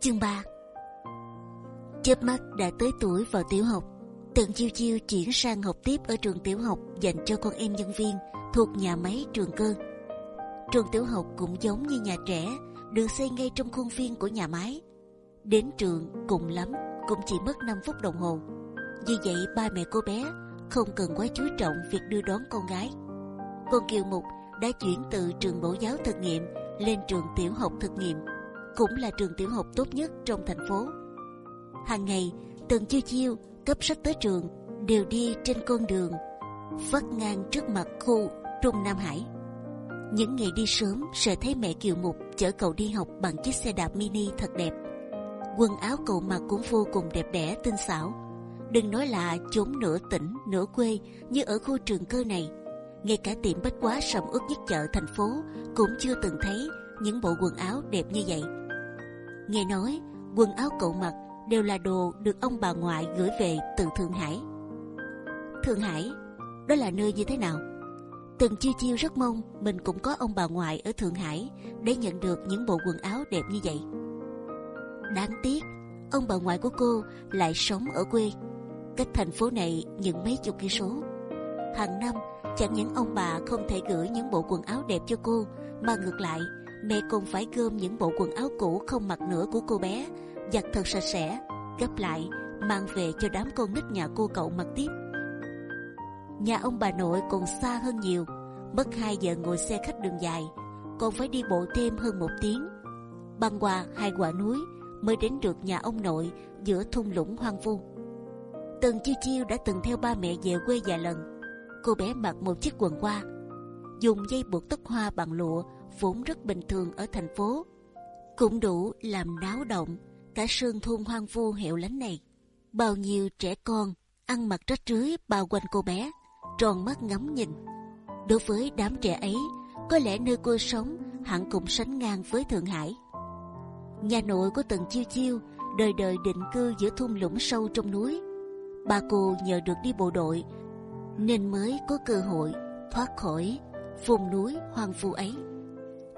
Chương 3 Chớp mắt đã tới tuổi vào tiểu học, Tần Chiêu Chiêu chuyển sang học tiếp ở trường tiểu học dành cho con em nhân viên thuộc nhà máy trường cơ. Trường tiểu học cũng giống như nhà trẻ, được xây ngay trong khuôn viên của nhà máy. Đến trường cùng lắm cũng chỉ mất 5 phút đồng hồ. Vì vậy ba mẹ cô bé không cần quá chú trọng việc đưa đón con gái. Con Kiều Mục đã chuyển từ trường mẫu giáo thực nghiệm lên trường tiểu học thực nghiệm, cũng là trường tiểu học tốt nhất trong thành phố. Hàng ngày, Tần Chiêu Chiêu cấp sách tới trường đều đi trên con đường vắt ngang trước mặt khu Trung Nam Hải. Những ngày đi sớm sẽ thấy mẹ Kiều Mục chở cậu đi học bằng chiếc xe đạp mini thật đẹp. Quần áo cậu mặc cũng vô cùng đẹp đẽ tinh xảo. Đừng nói là chốn nửa tỉnh nửa quê như ở khu trường cơ này. Ngay cả tiệm bách hóa sầm uất nhất chợ thành phố cũng chưa từng thấy những bộ quần áo đẹp như vậy. Nghe nói quần áo cậu mặc đều là đồ được ông bà ngoại gửi về từ Thượng Hải. Thượng Hải, đó là nơi như thế nào? Từng chiêu chiêu rất mong mình cũng có ông bà ngoại ở Thượng Hải để nhận được những bộ quần áo đẹp như vậy. Đáng tiếc, ông bà ngoại của cô lại sống ở quê, cách thành phố này những mấy chục cây số. Hàng năm, chẳng những ông bà không thể gửi những bộ quần áo đẹp cho cô, mà ngược lại, mẹ còn phải gom những bộ quần áo cũ không mặc nữa của cô bé, giặt thật sạch sẽ, gấp lại mang về cho đám con nít nhà cô cậu mặc tiếp. Nhà ông bà nội còn xa hơn nhiều, mất 2 giờ ngồi xe khách đường dài, còn phải đi bộ thêm hơn một tiếng, băng qua hai quả núi mới đến được nhà ông nội giữa thung lũng hoang vu. Tần chiêu chiêu đã từng theo ba mẹ về quê vài lần. Cô bé mặc một chiếc quần qua, dùng dây buộc tóc hoa bằng lụa vốn rất bình thường ở thành phố, cũng đủ làm náo động cả sơn thôn hoang vu hẻo lánh này. Bao nhiêu trẻ con ăn mặc rách rưới bao quanh cô bé, tròn mắt ngắm nhìn. Đối với đám trẻ ấy, có lẽ nơi cô sống hẳn cũng sánh ngang với Thượng Hải. Nhà nội của Tần Chiêu Chiêu đời đời định cư giữa thung lũng sâu trong núi. bà cô nhờ được đi bộ đội nên mới có cơ hội thoát khỏi vùng núi hoang vu ấy.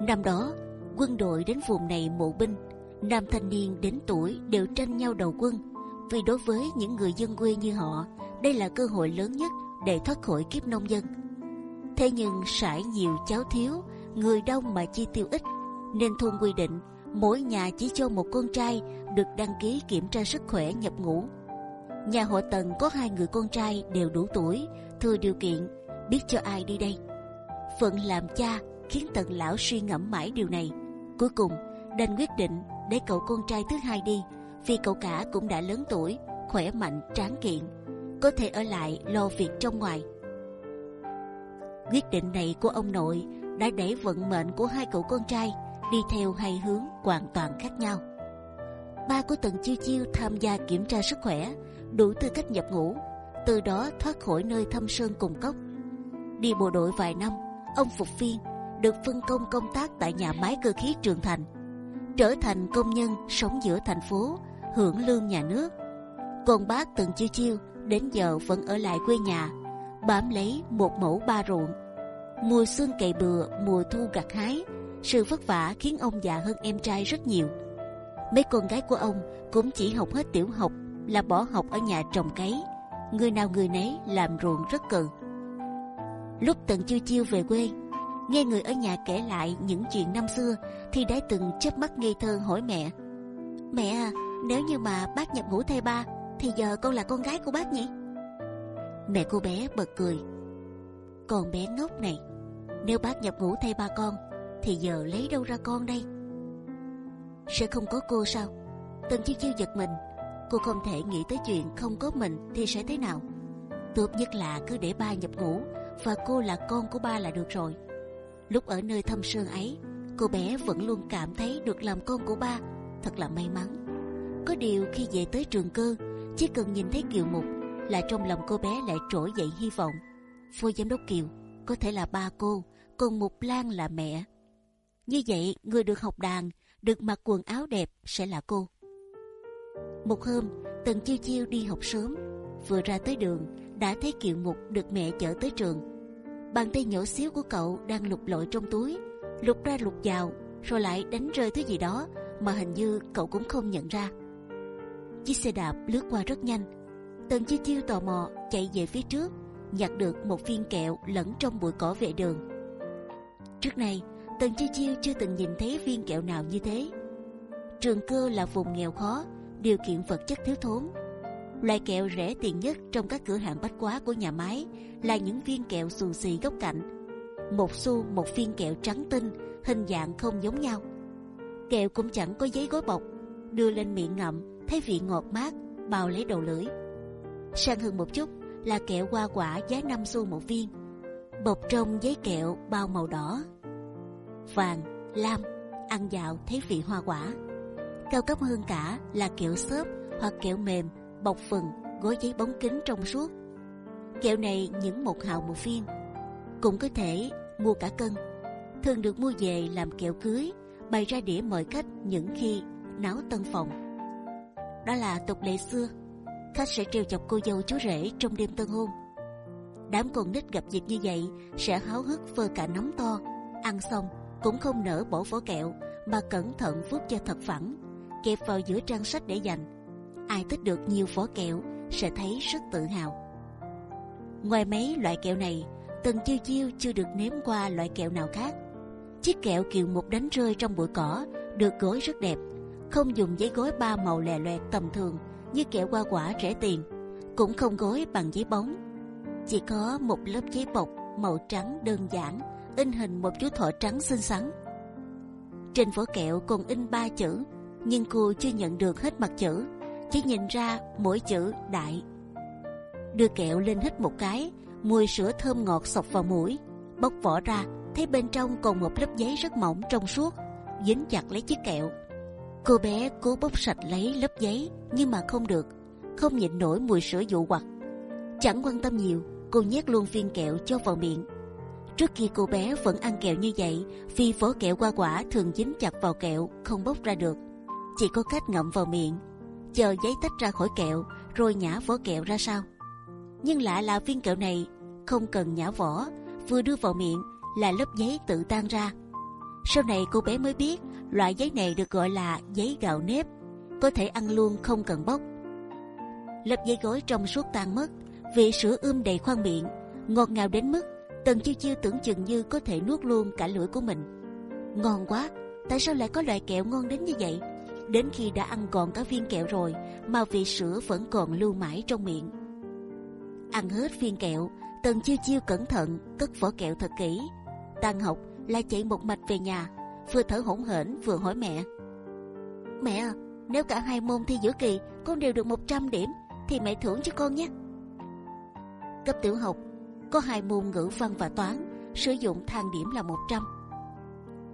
Năm đó, quân đội đến vùng này mộ binh, nam thanh niên đến tuổi đều tranh nhau đầu quân. Vì đối với những người dân quê như họ, đây là cơ hội lớn nhất để thoát khỏi kiếp nông dân. Thế nhưng sải nhiều cháu thiếu, người đông mà chi tiêu ít, nên thôn quy định mỗi nhà chỉ cho một con trai được đăng ký kiểm tra sức khỏe nhập ngũ. Nhà họ Tần có hai người con trai đều đủ tuổi, thừa điều kiện, biết cho ai đi đây. Phận làm cha khiến Tần lão suy ngẫm mãi điều này. Cuối cùng đành quyết định để cậu con trai thứ hai đi, vì cậu cả cũng đã lớn tuổi, khỏe mạnh, tráng kiện, có thể ở lại lo việc trong ngoài. Quyết định này của ông nội đã đẩy vận mệnh của hai cậu con trai đi theo hai hướng hoàn toàn khác nhau. Ba của Tần Chiêu Chiêu tham gia kiểm tra sức khỏe, đủ tư cách nhập ngũ, từ đó thoát khỏi nơi thâm sơn cùng cốc. Đi bộ đội vài năm, ông phục viên được phân công công tác tại nhà máy cơ khí Trường Thành, trở thành công nhân sống giữa thành phố, hưởng lương nhà nước. Còn bác Tần Chiêu Chiêu đến giờ vẫn ở lại quê nhà, bám lấy một mẫu ba ruộng. Mùa xuân cày bừa, mùa thu gặt hái, sự vất vả khiến ông già hơn em trai rất nhiều. Mấy con gái của ông cũng chỉ học hết tiểu học là bỏ học ở nhà trồng cấy, người nào người nấy làm ruộng rất cực. Lúc Tần Chiêu Chiêu về quê, nghe người ở nhà kể lại những chuyện năm xưa, thì đã từng chớp mắt ngây thơ hỏi mẹ: Mẹ à, nếu như mà bác nhập ngũ thay ba, thì giờ con là con gái của bác nhỉ? Mẹ cô bé bật cười. Còn bé ngốc này, nếu bác nhập ngũ thay ba con, thì giờ lấy đâu ra con đây? Sẽ không có cô sao? Tần chiêu chiêu giật mình. Cô không thể nghĩ tới chuyện không có mình thì sẽ thế nào. Tốt nhất là cứ để ba nhập ngũ và cô là con của ba là được rồi. Lúc ở nơi thâm sơn ấy, cô bé vẫn luôn cảm thấy được làm con của ba, thật là may mắn. Có điều khi về tới trường cơ, chỉ cần nhìn thấy Kiều Mục là trong lòng cô bé lại trỗi dậy hy vọng. Phó giám đốc Kiều có thể là ba cô, còn Mục Lan là mẹ. Như vậy, người được học đàn, được mặc quần áo đẹp sẽ là cô. Một hôm, Tần Chiêu Chiêu đi học sớm, vừa ra tới đường đã thấy Kiều Mục được mẹ chở tới trường. Bàn tay nhỏ xíu của cậu đang lục lội trong túi, lục ra lục vào, rồi lại đánh rơi thứ gì đó, mà hình như cậu cũng không nhận ra. Chiếc xe đạp lướt qua rất nhanh. Tần chi chiêu tò mò chạy về phía trước, nhặt được một viên kẹo lẫn trong bụi cỏ vệ đường. Trước này, Tần chi chiêu chưa từng nhìn thấy viên kẹo nào như thế. Trường Cơ là vùng nghèo khó, điều kiện vật chất thiếu thốn. Loại kẹo rẻ tiền nhất trong các cửa hàng bách hóa của nhà máy là những viên kẹo xù xì góc cạnh. Một xu một viên kẹo trắng tinh, hình dạng không giống nhau. Kẹo cũng chẳng có giấy gói bọc, đưa lên miệng ngậm thấy vị ngọt mát, bao lấy đầu lưỡi. Sang hơn một chút là kẹo hoa quả giá 5 xu một viên, bọc trong giấy kẹo bao màu đỏ, vàng, lam, ăn dạo thấy vị hoa quả. Cao cấp hơn cả là kẹo xốp hoặc kẹo mềm bọc phần gói giấy bóng kính trong suốt. Kẹo này những một hào một viên, cũng có thể mua cả cân. Thường được mua về làm kẹo cưới, bày ra đĩa mời khách những khi náo tân phòng. Đó là tục lệ xưa, khách sẽ trêu chọc cô dâu chú rể trong đêm tân hôn. Đám con nít gặp dịp như vậy sẽ háo hức vơ cả nắm to, ăn xong cũng không nỡ bỏ vỏ kẹo mà cẩn thận vuốt cho thật phẳng, kẹp vào giữa trang sách để dành ai tích được nhiều vỏ kẹo sẽ thấy rất tự hào. Ngoài mấy loại kẹo này, Tần Chiêu Chiêu chưa được nếm qua loại kẹo nào khác. Chiếc kẹo kiều một đánh rơi trong bụi cỏ được gói rất đẹp, không dùng giấy gói ba màu lè loẹt tầm thường như kẹo hoa quả rẻ tiền, cũng không gói bằng giấy bóng, chỉ có một lớp giấy bọc màu trắng đơn giản, in hình một chú thỏ trắng xinh xắn. Trên vỏ kẹo còn in ba chữ, nhưng cô chưa nhận được hết mặt chữ chỉ nhìn ra mỗi chữ đại. Đưa kẹo lên hít một cái, mùi sữa thơm ngọt sộc vào mũi. Bóc vỏ ra, thấy bên trong còn một lớp giấy rất mỏng trong suốt, dính chặt lấy chiếc kẹo. Cô bé cố bóc sạch lấy lớp giấy, nhưng mà không được, không nhịn nổi mùi sữa dụ hoặc. Chẳng quan tâm nhiều, cô nhét luôn viên kẹo cho vào miệng. Trước kia cô bé vẫn ăn kẹo như vậy, vì vỏ kẹo qua quả thường dính chặt vào kẹo, không bóc ra được. Chỉ có cách ngậm vào miệng chờ giấy tách ra khỏi kẹo rồi nhả vỏ kẹo ra sau. Nhưng lạ là viên kẹo này không cần nhả vỏ, vừa đưa vào miệng là lớp giấy tự tan ra. Sau này cô bé mới biết loại giấy này được gọi là giấy gạo nếp, có thể ăn luôn không cần bóc. Lớp giấy gói trong suốt tan mất, vị sữa ươm đầy khoang miệng, ngọt ngào đến mức tần chiêu chiêu tưởng chừng như có thể nuốt luôn cả lưỡi của mình. Ngon quá, tại sao lại có loại kẹo ngon đến như vậy? Đến khi đã ăn còn cả viên kẹo rồi mà vị sữa vẫn còn lưu mãi trong miệng. Ăn hết viên kẹo, Tần chiêu chiêu cẩn thận cất vỏ kẹo thật kỹ. Tan học là chạy một mạch về nhà, vừa thở hổn hển vừa hỏi mẹ: Mẹ à, nếu cả hai môn thi giữa kỳ con đều được 100 điểm thì mẹ thưởng cho con nhé. Cấp tiểu học có hai môn ngữ văn và toán sử dụng thang điểm là 100.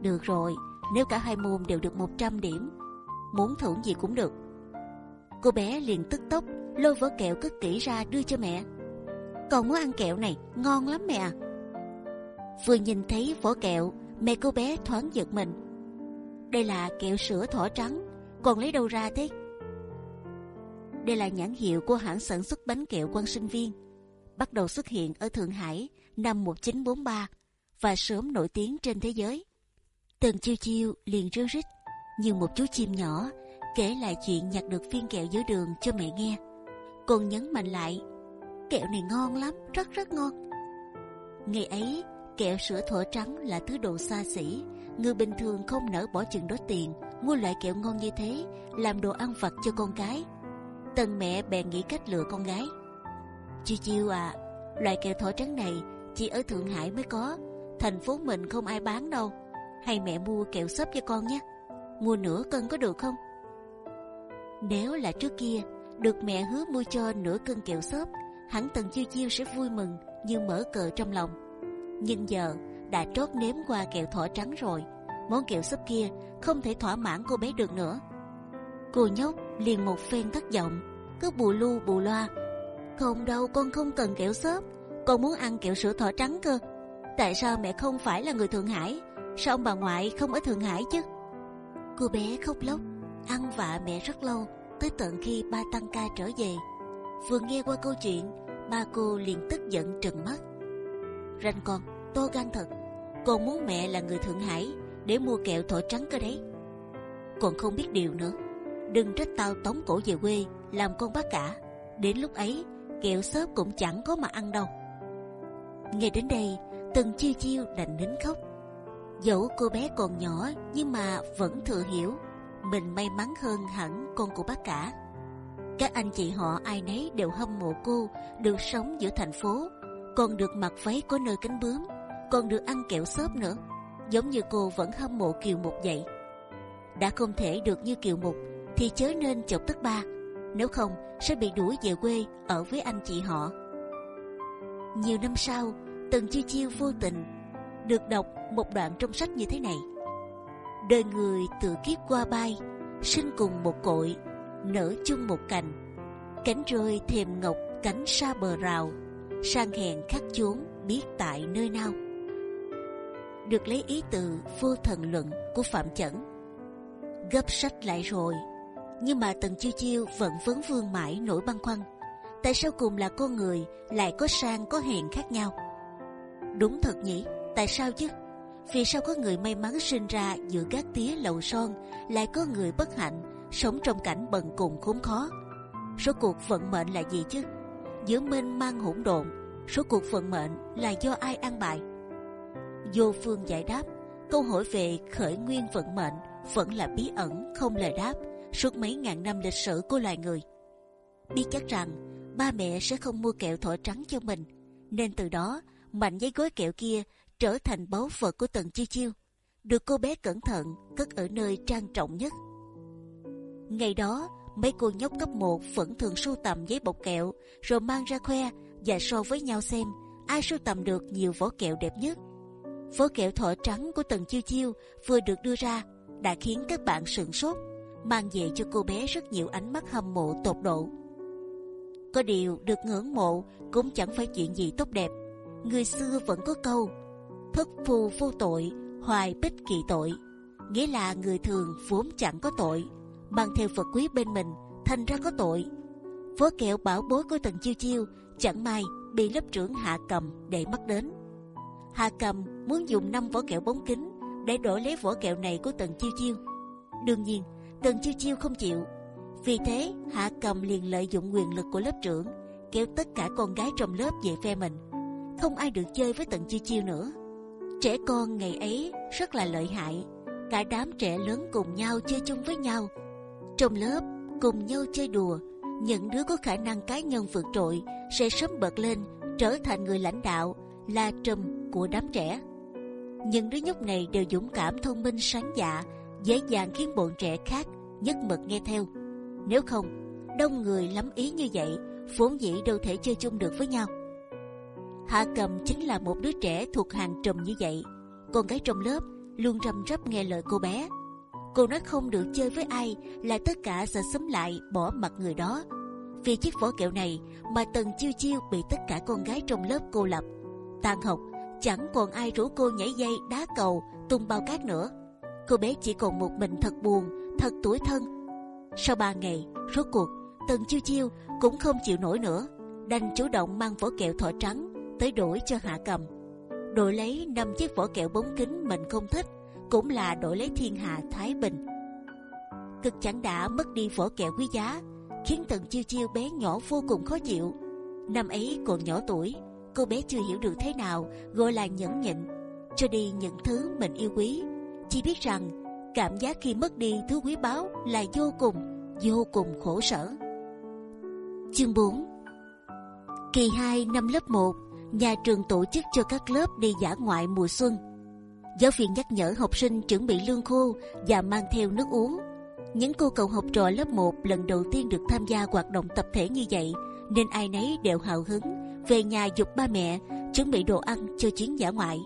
Được rồi, nếu cả hai môn đều được 100 điểm muốn thưởng gì cũng được. Cô bé liền tức tốc lôi vỏ kẹo cất kỹ ra đưa cho mẹ. Còn muốn ăn kẹo này ngon lắm mẹ à. Vừa nhìn thấy vỏ kẹo, mẹ cô bé thoáng giật mình. Đây là kẹo sữa thỏ trắng, còn lấy đâu ra thế? Đây là nhãn hiệu của hãng sản xuất bánh kẹo quan sinh viên, bắt đầu xuất hiện ở Thượng Hải năm 1943 và sớm nổi tiếng trên thế giới. Tần chiêu chiêu liền rêu rít như một chú chim nhỏ kể lại chuyện nhặt được viên kẹo dưới đường cho mẹ nghe. Còn nhấn mạnh lại, kẹo này ngon lắm, rất rất ngon. Ngày ấy, kẹo sữa thỏ trắng là thứ đồ xa xỉ, người bình thường không nỡ bỏ chừng đó tiền mua loại kẹo ngon như thế làm đồ ăn vặt cho con cái. Tần mẹ bèn nghĩ cách lừa con gái. Chiêu chiêu à, loại kẹo thỏ trắng này chỉ ở Thượng Hải mới có, thành phố mình không ai bán đâu. Hay mẹ mua kẹo xốp cho con nhé mua nửa cân có được không? Nếu là trước kia được mẹ hứa mua cho nửa cân kẹo xốp, hẳn Tần Chiêu Chiêu sẽ vui mừng như mở cờ trong lòng. Nhưng giờ đã trót nếm qua kẹo thỏ trắng rồi, món kẹo xốp kia không thể thỏa mãn cô bé được nữa. Cô nhóc liền một phen thất vọng, cứ bù lu bù loa. Không đâu, con không cần kẹo xốp, con muốn ăn kẹo sữa thỏ trắng cơ. Tại sao mẹ không phải là người Thượng Hải? Sao ông bà ngoại không ở Thượng Hải chứ? Cô bé khóc lóc, ăn vạ mẹ rất lâu, tới tận khi ba tăng ca trở về. Vừa nghe qua câu chuyện, ba cô liền tức giận trừng mắt. Ranh con, to gan thật, con muốn mẹ là người Thượng Hải để mua kẹo thổi trắng cơ đấy. còn không biết điều nữa. Đừng trách tao tống cổ về quê làm con bác cả. Đến lúc ấy kẹo xốp cũng chẳng có mà ăn đâu. Nghe đến đây, từng chiêu chiêu đành nín khóc. Dẫu cô bé còn nhỏ nhưng mà vẫn thừa hiểu mình may mắn hơn hẳn con của bác cả. Các anh chị họ ai nấy đều hâm mộ cô được sống giữa thành phố, còn được mặc váy có nơi cánh bướm, còn được ăn kẹo xốp nữa. Giống như cô vẫn hâm mộ Kiều Mục vậy. Đã không thể được như Kiều Mục thì chớ nên chọc tức ba, nếu không sẽ bị đuổi về quê ở với anh chị họ. Nhiều năm sau, Tần Chiêu Chiêu vô tình được đọc một đoạn trong sách như thế này: đời người tự kiếp qua bay, sinh cùng một cội, nở chung một cành, cánh rơi thềm ngọc cánh xa bờ rào, sang hèn khắc chốn biết tại nơi nào. Được lấy ý từ vô thần luận của Phạm Chẩn. Gấp sách lại rồi, nhưng mà Tần Chiêu Chiêu vẫn vấn vương mãi nỗi băn khoăn. Tại sao cùng là con người lại có sang có hèn khác nhau? Đúng thật nhỉ? Tại sao chứ? Vì sao có người may mắn sinh ra giữa các tía lầu son, lại có người bất hạnh sống trong cảnh bần cùng khốn khó? Số cuộc vận mệnh là gì chứ? Giữa mênh mang hỗn độn, số cuộc vận mệnh là do ai an bài? Vô phương giải đáp câu hỏi về khởi nguyên vận mệnh vẫn là bí ẩn không lời đáp suốt mấy ngàn năm lịch sử của loài người. Biết chắc rằng ba mẹ sẽ không mua kẹo thỏi trắng cho mình, nên từ đó mảnh giấy gói kẹo kia trở thành báu vật của Tần Chiêu Chiêu, được cô bé cẩn thận cất ở nơi trang trọng nhất. Ngày đó, mấy cô nhóc cấp 1 vẫn thường sưu tầm giấy bọc kẹo, rồi mang ra khoe và so với nhau xem ai sưu tầm được nhiều vỏ kẹo đẹp nhất. Vỏ kẹo thỏi trắng của Tần Chiêu Chiêu vừa được đưa ra đã khiến các bạn sửng sốt, mang về cho cô bé rất nhiều ánh mắt hâm mộ tột độ. Có điều được ngưỡng mộ cũng chẳng phải chuyện gì tốt đẹp. Người xưa vẫn có câu thất phu vô tội, hoài bích kỳ tội, nghĩa là người thường vốn chẳng có tội, mang theo Phật quý bên mình, thành ra có tội. Vớ kẹo bảo bối của tần chiêu chiêu chẳng may bị lớp trưởng hạ cầm để mắt đến. Hạ cầm muốn dùng năm vỏ kẹo bóng kính để đổi lấy vỏ kẹo này của tần chiêu chiêu. đương nhiên tần chiêu chiêu không chịu. vì thế hạ cầm liền lợi dụng quyền lực của lớp trưởng kéo tất cả con gái trong lớp về phe mình. không ai được chơi với tần chiêu chiêu nữa. Trẻ con ngày ấy rất là lợi hại, cả đám trẻ lớn cùng nhau chơi chung với nhau. Trong lớp cùng nhau chơi đùa, những đứa có khả năng cá nhân vượt trội sẽ sớm bật lên trở thành người lãnh đạo, là trùm của đám trẻ. Những đứa nhóc này đều dũng cảm, thông minh, sáng dạ, dễ dàng khiến bọn trẻ khác nhất mực nghe theo. Nếu không, đông người lắm ý như vậy, vốn dĩ đâu thể chơi chung được với nhau. Hạ Cầm chính là một đứa trẻ thuộc hàng trùm như vậy. Con gái trong lớp luôn rầm rắp nghe lời cô bé. Cô nói không được chơi với ai là tất cả sẽ xúm lại bỏ mặt người đó. Vì chiếc vỏ kẹo này mà Tần Chiêu Chiêu bị tất cả con gái trong lớp cô lập. Tan học chẳng còn ai rủ cô nhảy dây đá cầu tung bao cát nữa. Cô bé chỉ còn một mình thật buồn, thật tuổi thân. Sau ba ngày, rốt cuộc Tần Chiêu Chiêu cũng không chịu nổi nữa, đành chủ động mang vỏ kẹo thỏ trắng tới đổi cho hạ cầm. Đổi lấy năm chiếc vỏ kẹo bóng kính mình không thích, cũng là đổi lấy thiên hạ thái bình. Cực chẳng đã mất đi vỏ kẹo quý giá, khiến tần chiêu chiêu bé nhỏ vô cùng khó chịu. Năm ấy còn nhỏ tuổi, cô bé chưa hiểu được thế nào gọi là nhẫn nhịn. Cho đi những thứ mình yêu quý, chỉ biết rằng cảm giác khi mất đi thứ quý báu là vô cùng vô cùng khổ sở. Chương 4 kỳ 2 năm lớp 1 nhà trường tổ chức cho các lớp đi dã ngoại mùa xuân. Giáo viên nhắc nhở học sinh chuẩn bị lương khô và mang theo nước uống. Những cô cậu học trò lớp 1 lần đầu tiên được tham gia hoạt động tập thể như vậy, nên ai nấy đều hào hứng về nhà dục ba mẹ chuẩn bị đồ ăn cho chuyến dã ngoại.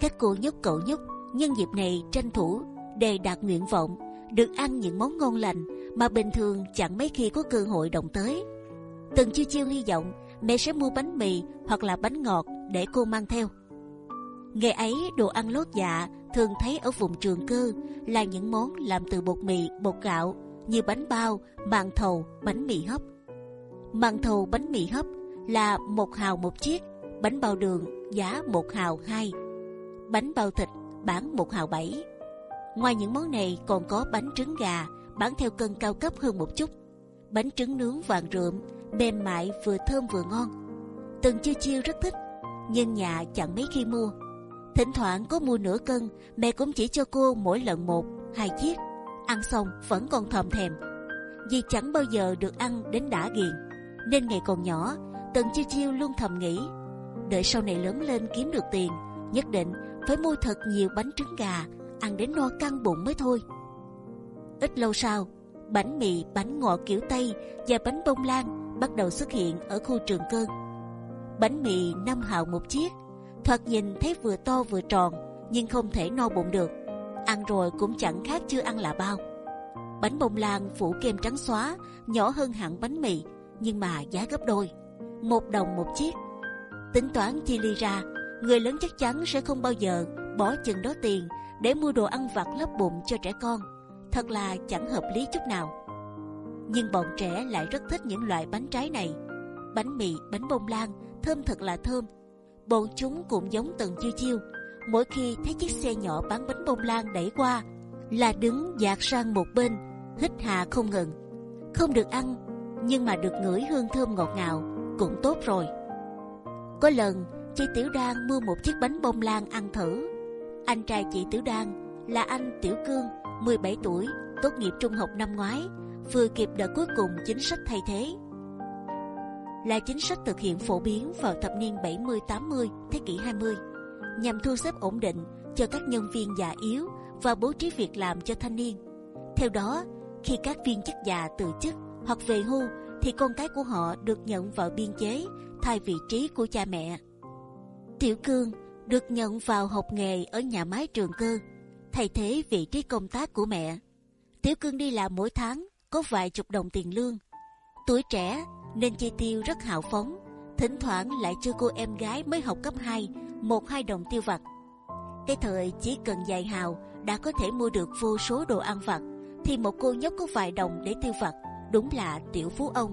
Các cô nhóc cậu nhóc nhân dịp này tranh thủ đề đạt nguyện vọng được ăn những món ngon lành mà bình thường chẳng mấy khi có cơ hội động tới. Từng chiêu chiêu hy vọng mẹ sẽ mua bánh mì hoặc là bánh ngọt để cô mang theo. Ngày ấy đồ ăn lót dạ thường thấy ở vùng trường cư là những món làm từ bột mì, bột gạo như bánh bao, màn thầu, bánh mì hấp. Màn thầu bánh mì hấp là một hào một chiếc, bánh bao đường giá một hào hai, bánh bao thịt bán một hào bảy. Ngoài những món này còn có bánh trứng gà bán theo cân cao cấp hơn một chút, bánh trứng nướng vàng rượm mềm mại vừa thơm vừa ngon. Từng chiêu chiêu rất thích, nhưng nhà chẳng mấy khi mua. Thỉnh thoảng có mua nửa cân, mẹ cũng chỉ cho cô mỗi lần một, hai chiếc. Ăn xong vẫn còn thòm thèm, vì chẳng bao giờ được ăn đến đã ghiền, nên ngày còn nhỏ, Tần chiêu chiêu luôn thầm nghĩ, đợi sau này lớn lên kiếm được tiền, nhất định phải mua thật nhiều bánh trứng gà, ăn đến no căng bụng mới thôi. Ít lâu sau, bánh mì, bánh ngọt kiểu Tây và bánh bông lan bắt đầu xuất hiện ở khu trường cơn. Bánh mì năm hào một chiếc, thoạt nhìn thấy vừa to vừa tròn, nhưng không thể no bụng được. Ăn rồi cũng chẳng khác chưa ăn là bao. Bánh bông lan phủ kem trắng xóa, nhỏ hơn hẳn bánh mì, nhưng mà giá gấp đôi, một đồng một chiếc. Tính toán chi ly ra, người lớn chắc chắn sẽ không bao giờ bỏ chừng đó tiền để mua đồ ăn vặt lấp bụng cho trẻ con. Thật là chẳng hợp lý chút nào. Nhưng bọn trẻ lại rất thích những loại bánh trái này. Bánh mì, bánh bông lan, thơm thật là thơm. Bọn chúng cũng giống từng chiêu chiêu. Mỗi khi thấy chiếc xe nhỏ bán bánh bông lan đẩy qua, là đứng dạt sang một bên, hít hà không ngừng. Không được ăn, nhưng mà được ngửi hương thơm ngọt ngào cũng tốt rồi. Có lần chị Tiểu Đan mua một chiếc bánh bông lan ăn thử. Anh trai chị Tiểu Đan là anh Tiểu Cương, 17 tuổi, tốt nghiệp trung học năm ngoái, vừa kịp đợt cuối cùng chính sách thay thế. Là chính sách thực hiện phổ biến vào thập niên 70-80 thế kỷ 20 nhằm thu xếp ổn định cho các nhân viên già yếu và bố trí việc làm cho thanh niên. Theo đó, khi các viên chức già từ chức hoặc về hưu thì con cái của họ được nhận vào biên chế thay vị trí của cha mẹ. Tiểu Cương được nhận vào học nghề ở nhà máy trường cơ, thay thế vị trí công tác của mẹ. Tiểu Cương đi làm mỗi tháng có vài chục đồng tiền lương. Tuổi trẻ nên chi tiêu rất hào phóng, thỉnh thoảng lại cho cô em gái mới học cấp 2 một hai đồng tiêu vặt. Cái thời chỉ cần dài hào đã có thể mua được vô số đồ ăn vặt, thì một cô nhóc có vài đồng để tiêu vặt đúng là tiểu phú ông.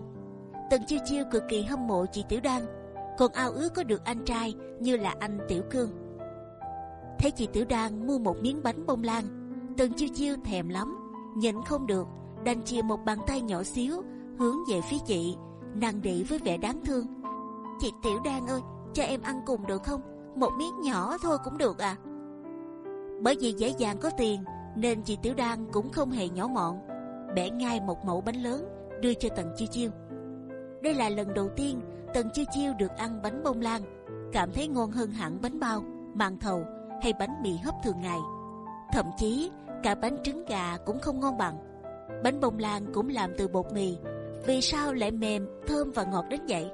Tần chiêu chiêu cực kỳ hâm mộ chị Tiểu Đan, còn ao ước có được anh trai như là anh Tiểu Cương. Thấy chị Tiểu Đan mua một miếng bánh bông lan, Tần chiêu chiêu thèm lắm, nhịn không được, đành chia một bàn tay nhỏ xíu hướng về phía chị, nàng nỉ với vẻ đáng thương. Chị Tiểu Đan ơi, cho em ăn cùng được không? Một miếng nhỏ thôi cũng được à? Bởi vì dễ dàng có tiền nên chị Tiểu Đan cũng không hề nhỏ mọn, bẻ ngay một mẫu bánh lớn đưa cho Tần Chiêu Chiêu. Đây là lần đầu tiên Tần Chiêu Chiêu được ăn bánh bông lan, cảm thấy ngon hơn hẳn bánh bao, màn thầu hay bánh mì hấp thường ngày. Thậm chí cả bánh trứng gà cũng không ngon bằng. Bánh bông lan cũng làm từ bột mì, vì sao lại mềm, thơm và ngọt đến vậy?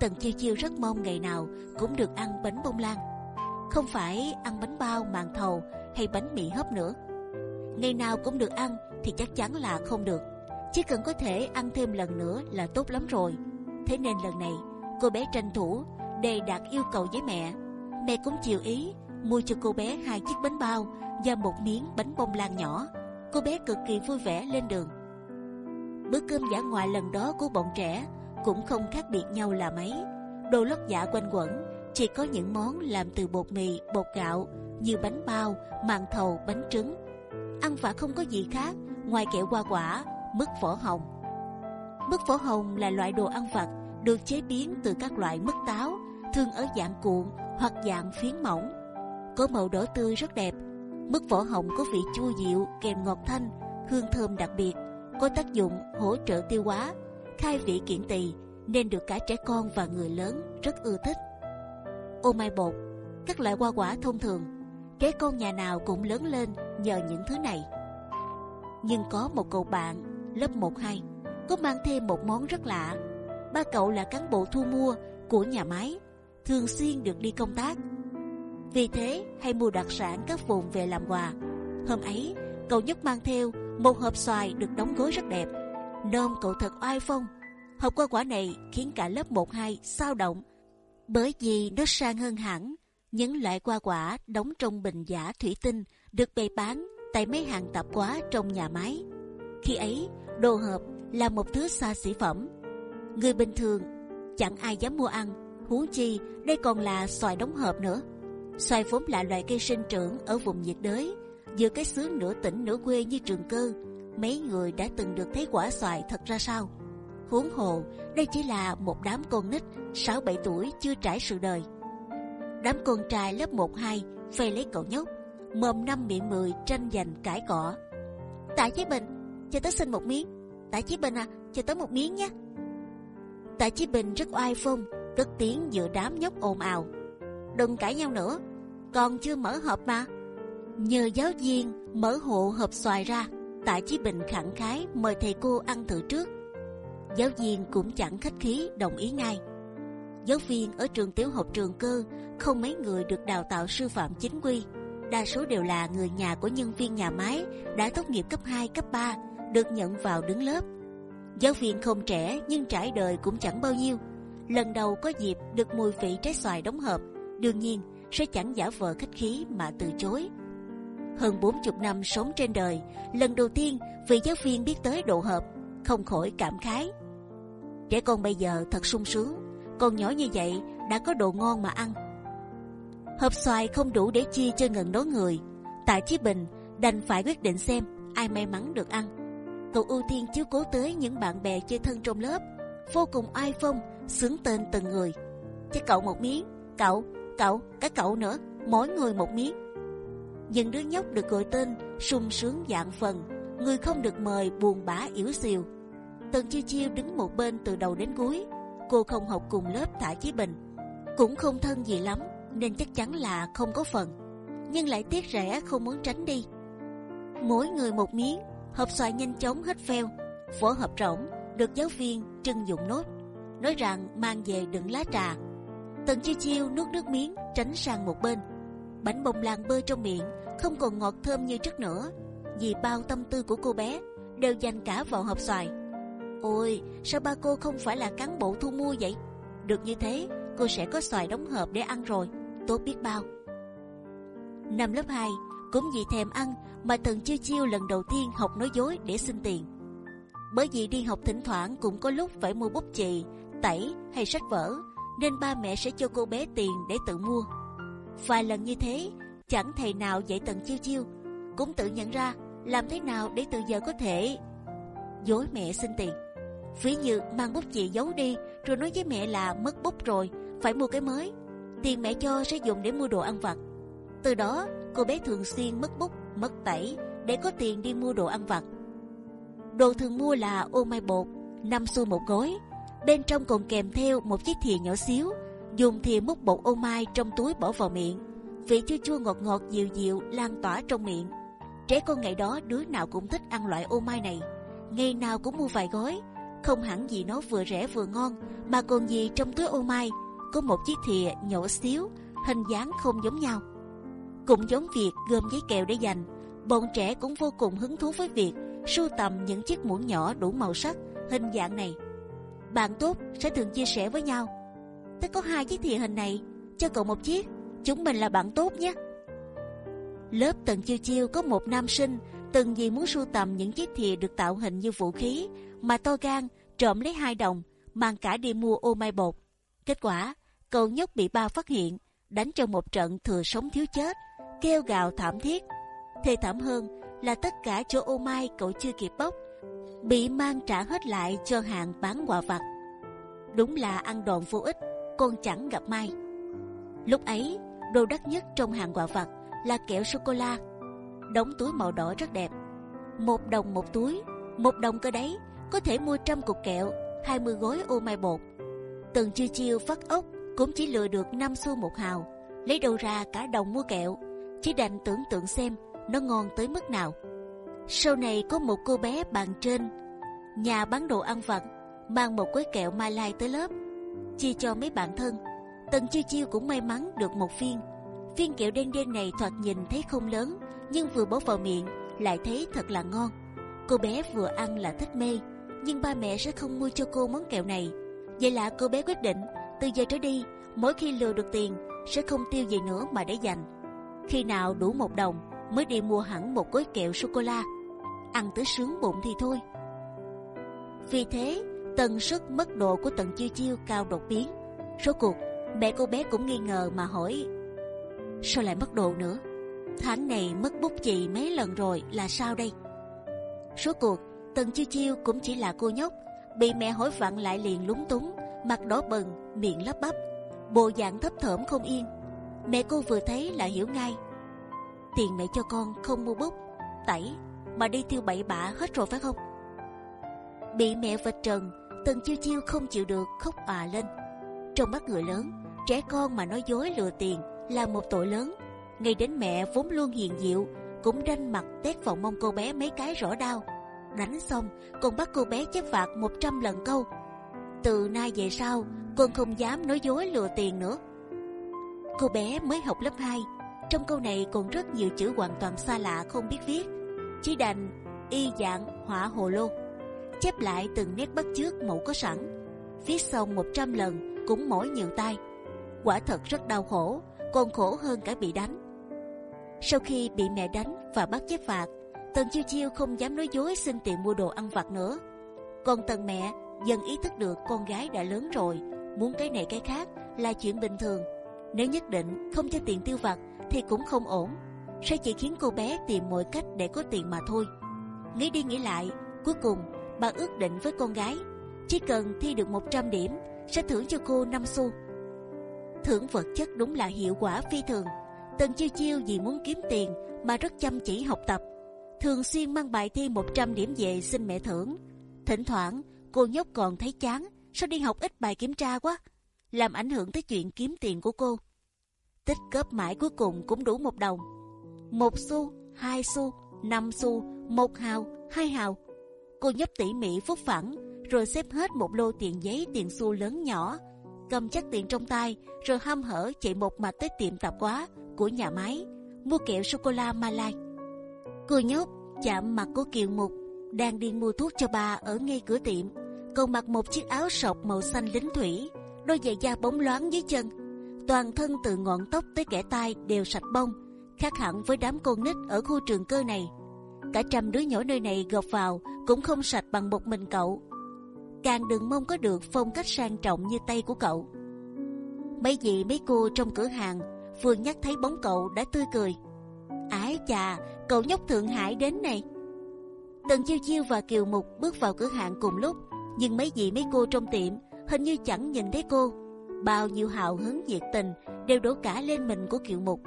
Tần Chiêu Chiêu rất mong ngày nào cũng được ăn bánh bông lan, không phải ăn bánh bao, màn thầu hay bánh mì hấp nữa. Ngày nào cũng được ăn thì chắc chắn là không được. Chỉ cần có thể ăn thêm lần nữa là tốt lắm rồi. Thế nên lần này cô bé tranh thủ đề đạt yêu cầu với mẹ. Mẹ cũng chịu ý mua cho cô bé hai chiếc bánh bao và một miếng bánh bông lan nhỏ. Cô bé cực kỳ vui vẻ lên đường. Bữa cơm giả ngoại lần đó của bọn trẻ cũng không khác biệt nhau là mấy. Đồ lót dạ quanh quẩn, chỉ có những món làm từ bột mì, bột gạo như bánh bao, màn thầu, bánh trứng. Ăn vặt không có gì khác ngoài kẹo hoa quả, mứt vỏ hồng. Mứt vỏ hồng là loại đồ ăn vặt được chế biến từ các loại mứt táo, thường ở dạng cuộn hoặc dạng phiến mỏng. Có màu đỏ tươi rất đẹp. Mứt vỏ hồng có vị chua dịu kèm ngọt thanh, hương thơm đặc biệt, có tác dụng hỗ trợ tiêu hóa, khai vị kiện tỳ, nên được cả trẻ con và người lớn rất ưa thích. Ô mai bột, các loại hoa quả thông thường, trẻ con nhà nào cũng lớn lên nhờ những thứ này. Nhưng có một cậu bạn lớp 1-2 có mang thêm một món rất lạ. Ba cậu là cán bộ thu mua của nhà máy, thường xuyên được đi công tác. Vì thế hay mua đặc sản các vùng về làm quà. Hôm ấy, cậu nhóc mang theo một hộp xoài được đóng gói rất đẹp. Nôm cậu thật oai phong. Hộp hoa quả này khiến cả lớp 1-2 sao động, bởi vì nó sang hơn hẳn những loại hoa quả đóng trong bình giả thủy tinh được bày bán tại mấy hàng tạp hóa trong nhà máy. Khi ấy, đồ hộp là một thứ xa xỉ phẩm. Người bình thường chẳng ai dám mua ăn, huống chi đây còn là xoài đóng hộp nữa. Xoài vốn là loại cây sinh trưởng ở vùng nhiệt đới, giữa cái xứ nửa tỉnh nửa quê như trường cơ, mấy người đã từng được thấy quả xoài thật ra sao. Huống hồ, đây chỉ là một đám con nít sáu bảy tuổi chưa trải sự đời. Đám con trai lớp 1-2 phê lấy cậu nhóc, mồm năm miệng mười tranh giành cãi cọ. Tạ Chí Bình, cho tớ xin một miếng. Tạ Chí Bình à, cho tớ một miếng nhé. Tạ Chí Bình rất oai phong, cất tiếng giữa đám nhóc ồn ào. Đừng cãi nhau nữa, còn chưa mở hộp mà. Nhờ giáo viên mở hộ hộp xoài ra, Tạ Chí Bình khẳng khái mời thầy cô ăn thử trước. Giáo viên cũng chẳng khách khí đồng ý ngay. Giáo viên ở trường tiểu học trường cơ không mấy người được đào tạo sư phạm chính quy, đa số đều là người nhà của nhân viên nhà máy đã tốt nghiệp cấp 2, cấp 3 được nhận vào đứng lớp. Giáo viên không trẻ nhưng trải đời cũng chẳng bao nhiêu. Lần đầu có dịp được mùi vị trái xoài đóng hộp, đương nhiên sẽ chẳng giả vờ khách khí mà từ chối. Hơn 40 năm sống trên đời, lần đầu tiên vị giáo viên biết tới độ hợp, không khỏi cảm khái. Trẻ con bây giờ thật sung sướng, con nhỏ như vậy đã có đồ ngon mà ăn. Hộp xoài không đủ để chia cho ngần đó người, tại Chí Bình đành phải quyết định xem ai may mắn được ăn. Cậu ưu tiên chiếu cố tới những bạn bè chơi thân trong lớp, vô cùng ai phong, sướng tên từng người. Cho cậu một miếng, cậu, cậu, cả cậu nữa, mỗi người một miếng. Những đứa nhóc được gọi tên sung sướng dạng phần, người không được mời buồn bã yếu xìu. Tần chiêu chiêu đứng một bên từ đầu đến cuối, cô không học cùng lớp thả chí bình, cũng không thân gì lắm nên chắc chắn là không có phần, nhưng lại tiếc rẻ không muốn tránh đi. Mỗi người một miếng, hộp xoài nhanh chóng hết phèo, vỏ hộp rỗng được giáo viên trưng dụng nốt, nói rằng mang về đựng lá trà. Tần chiêu chiêu nuốt nước miếng, tránh sang một bên. Bánh bông lan bơi trong miệng, không còn ngọt thơm như trước nữa. Vì bao tâm tư của cô bé, đều dành cả vào hộp xoài. Ôi, sao ba cô không phải là cán bộ thu mua vậy? Được như thế, cô sẽ có xoài đóng hộp để ăn rồi. Tốt biết bao. Năm lớp 2 cũng vì thèm ăn mà tần chiêu chiêu lần đầu tiên học nói dối để xin tiền. Bởi vì đi học thỉnh thoảng cũng có lúc phải mua bút chì, tẩy hay sách vở nên ba mẹ sẽ cho cô bé tiền để tự mua. Vài lần như thế, chẳng thầy nào dạy tần chiêu chiêu, cũng tự nhận ra làm thế nào để từ giờ có thể dối mẹ xin tiền. Ví như mang bút chì giấu đi, rồi nói với mẹ là mất bút rồi, phải mua cái mới. Tiền mẹ cho sẽ dùng để mua đồ ăn vặt. Từ đó, cô bé thường xuyên mất bút, mất tẩy để có tiền đi mua đồ ăn vặt. Đồ thường mua là ô mai bột, năm xu một gói bên trong còn kèm theo một chiếc thìa nhỏ xíu, dùng thìa múc bột ô mai trong túi bỏ vào miệng. Vị chua chua ngọt ngọt, dịu dịu, lan tỏa trong miệng. Trẻ con ngày đó, đứa nào cũng thích ăn loại ô mai này. Ngày nào cũng mua vài gói. Không hẳn gì nó vừa rẻ vừa ngon, mà còn gì trong túi ô mai có một chiếc thìa nhỏ xíu, hình dáng không giống nhau. Cũng giống việc gom giấy kẹo để dành, bọn trẻ cũng vô cùng hứng thú với việc sưu tầm những chiếc muỗng nhỏ đủ màu sắc, hình dạng này bạn tốt sẽ thường chia sẻ với nhau Tớ có hai chiếc thìa hình này, cho cậu một chiếc. Chúng mình là bạn tốt nhé. Lớp Tần Chiêu Chiêu có một nam sinh từng vì muốn sưu tầm những chiếc thìa được tạo hình như vũ khí mà to gan trộm lấy hai đồng mang cả đi mua ô mai bột. Kết quả cậu nhóc bị ba phát hiện đánh cho một trận thừa sống thiếu chết kêu gào thảm thiết. Thê thảm hơn là tất cả chỗ ô mai cậu chưa kịp bóc bị mang trả hết lại cho hàng bán quà vặt. Đúng là ăn đòn vô ích con chẳng gặp may. Lúc ấy, đồ đắt nhất trong hàng quà vặt là kẹo sô cô la, đóng túi màu đỏ rất đẹp, một đồng một túi, một đồng cơ đấy có thể mua trăm cục kẹo, 20 gói ô mai bột. Từng chiêu chiêu phát ốc cũng chỉ lừa được 5 xu một hào, lấy đâu ra cả đồng mua kẹo, chỉ đành tưởng tượng xem nó ngon tới mức nào. Sau này có một cô bé bạn trên nhà bán đồ ăn vặt mang một gói kẹo Mai Lai tới lớp chia cho mấy bạn thân. Tần chiêu chiêu cũng may mắn được một viên. Viên kẹo đen đen này thoạt nhìn thấy không lớn, nhưng vừa bỏ vào miệng lại thấy thật là ngon. Cô bé vừa ăn là thích mê, nhưng ba mẹ sẽ không mua cho cô món kẹo này. Vậy là cô bé quyết định từ giờ trở đi, mỗi khi lừa được tiền sẽ không tiêu gì nữa mà để dành. Khi nào đủ một đồng mới đi mua hẳn một gói kẹo sô cô la. Ăn tới sướng bụng thì thôi. Vì thế tần suất mất độ của tần chiêu chiêu cao đột biến. Số cuộc mẹ cô bé cũng nghi ngờ mà hỏi sao lại mất độ nữa. tháng này mất bút chì mấy lần rồi là sao đây? Số cuộc Tần chiêu chiêu cũng chỉ là cô nhóc bị mẹ hỏi vặn lại liền lúng túng, mặt đỏ bừng, miệng lắp bắp, bộ dạng thấp thởm không yên. Mẹ cô vừa thấy là hiểu ngay. Tiền mẹ cho con không mua bút, tẩy mà đi tiêu bậy bạ hết rồi phải không? Bị mẹ vạch trần, Tần chiêu chiêu không chịu được khóc à lên. Trong mắt người lớn, trẻ con mà nói dối lừa tiền là một tội lớn. Ngay đến mẹ vốn luôn hiền diệu cũng đanh mặt tét vào mông cô bé mấy cái rõ đau đánh xong còn bắt cô bé chép phạt 100 lần câu. Từ nay về sau con không dám nói dối lừa tiền nữa. Cô bé mới học lớp 2 trong câu này còn rất nhiều chữ hoàn toàn xa lạ không biết viết, chỉ đành y dạng hỏa hồ lô chép lại từng nét bắt chước mẫu có sẵn. Viết xong 100 lần cũng mỏi nhiều tay, quả thật rất đau khổ, còn khổ hơn cả bị đánh. Sau khi bị mẹ đánh và bắt chép phạt, Tần chiêu chiêu không dám nói dối xin tiền mua đồ ăn vặt nữa. Còn tần mẹ dần ý thức được con gái đã lớn rồi, muốn cái này cái khác là chuyện bình thường. Nếu nhất định không cho tiền tiêu vặt thì cũng không ổn, sẽ chỉ khiến cô bé tìm mọi cách để có tiền mà thôi. Nghĩ đi nghĩ lại, cuối cùng bà ước định với con gái, chỉ cần thi được 100 điểm sẽ thưởng cho cô 5 xu. Thưởng vật chất đúng là hiệu quả phi thường. Tần chiêu chiêu vì muốn kiếm tiền mà rất chăm chỉ học tập thường xuyên mang bài thi 100 điểm về xin mẹ thưởng. Thỉnh thoảng cô nhóc còn thấy chán, sao đi học ít bài kiểm tra quá, làm ảnh hưởng tới chuyện kiếm tiền của cô. Tích góp mãi cuối cùng cũng đủ một đồng, một xu, hai xu, năm xu, một hào, hai hào. Cô nhấp tỉ mỉ phút phẳng, rồi xếp hết một lô tiền giấy tiền xu lớn nhỏ, cầm chắc tiền trong tay, rồi hăm hở chạy một mạch tới tiệm tạp hóa của nhà máy mua kẹo sô cô la Malai. Cô nhóc chạm mặt của Kiều Mục đang đi mua thuốc cho bà ở ngay cửa tiệm, còn mặc một chiếc áo sọc màu xanh lính thủy, đôi giày da bóng loáng dưới chân, toàn thân từ ngọn tóc tới kẻ tai đều sạch bông, khác hẳn với đám con nít ở khu trường cơ này. Cả trăm đứa nhỏ nơi này gộp vào cũng không sạch bằng một mình cậu. Càng đừng mong có được phong cách sang trọng như tay của cậu. Mấy vị mấy cô trong cửa hàng vừa nhắc thấy bóng cậu đã tươi cười. Ái chà, cậu nhóc Thượng Hải đến này. Tần Chiêu Chiêu và Kiều Mục bước vào cửa hàng cùng lúc, nhưng mấy vị mấy cô trong tiệm hình như chẳng nhìn thấy cô. Bao nhiêu hào hứng nhiệt tình đều đổ cả lên mình của Kiều Mục.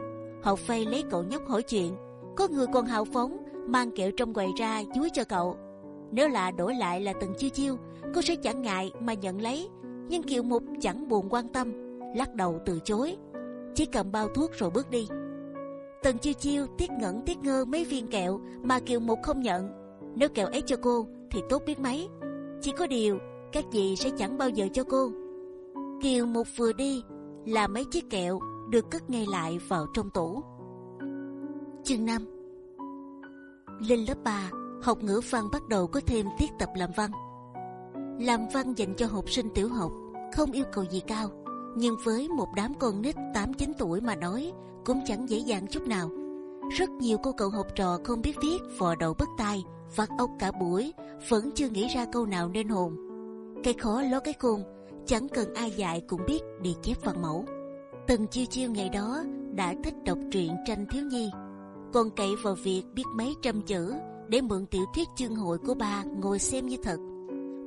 Họ phay lấy cậu nhóc hỏi chuyện, có người còn hào phóng mang kẹo trong quầy ra chuối cho cậu. Nếu là đổi lại là Tần Chiêu Chiêu, cô sẽ chẳng ngại mà nhận lấy. Nhưng Kiều Mục chẳng buồn quan tâm, lắc đầu từ chối, chỉ cầm bao thuốc rồi bước đi. Tần chiêu chiêu tiếc ngẩn tiếc ngơ mấy viên kẹo mà kiều mục không nhận. Nếu kẹo ấy cho cô thì tốt biết mấy. Chỉ có điều các chị sẽ chẳng bao giờ cho cô. Kiều mục vừa đi là mấy chiếc kẹo được cất ngay lại vào trong tủ. Chương 5 Lên lớp 3, học ngữ văn bắt đầu có thêm tiết tập làm văn. Làm văn dành cho học sinh tiểu học không yêu cầu gì cao nhưng với một đám con nít 8-9 tuổi mà nói cũng chẳng dễ dàng chút nào. Rất nhiều cô cậu học trò không biết viết vò đầu bất tai, vắt ốc cả buổi, vẫn chưa nghĩ ra câu nào nên hồn. Cái khó ló cái khôn, chẳng cần ai dạy cũng biết đi chép văn mẫu. Từng chiêu chiêu ngày đó đã thích đọc truyện tranh thiếu nhi, còn cậy vào việc biết mấy trăm chữ để mượn tiểu thuyết chương hội của bà ngồi xem như thật.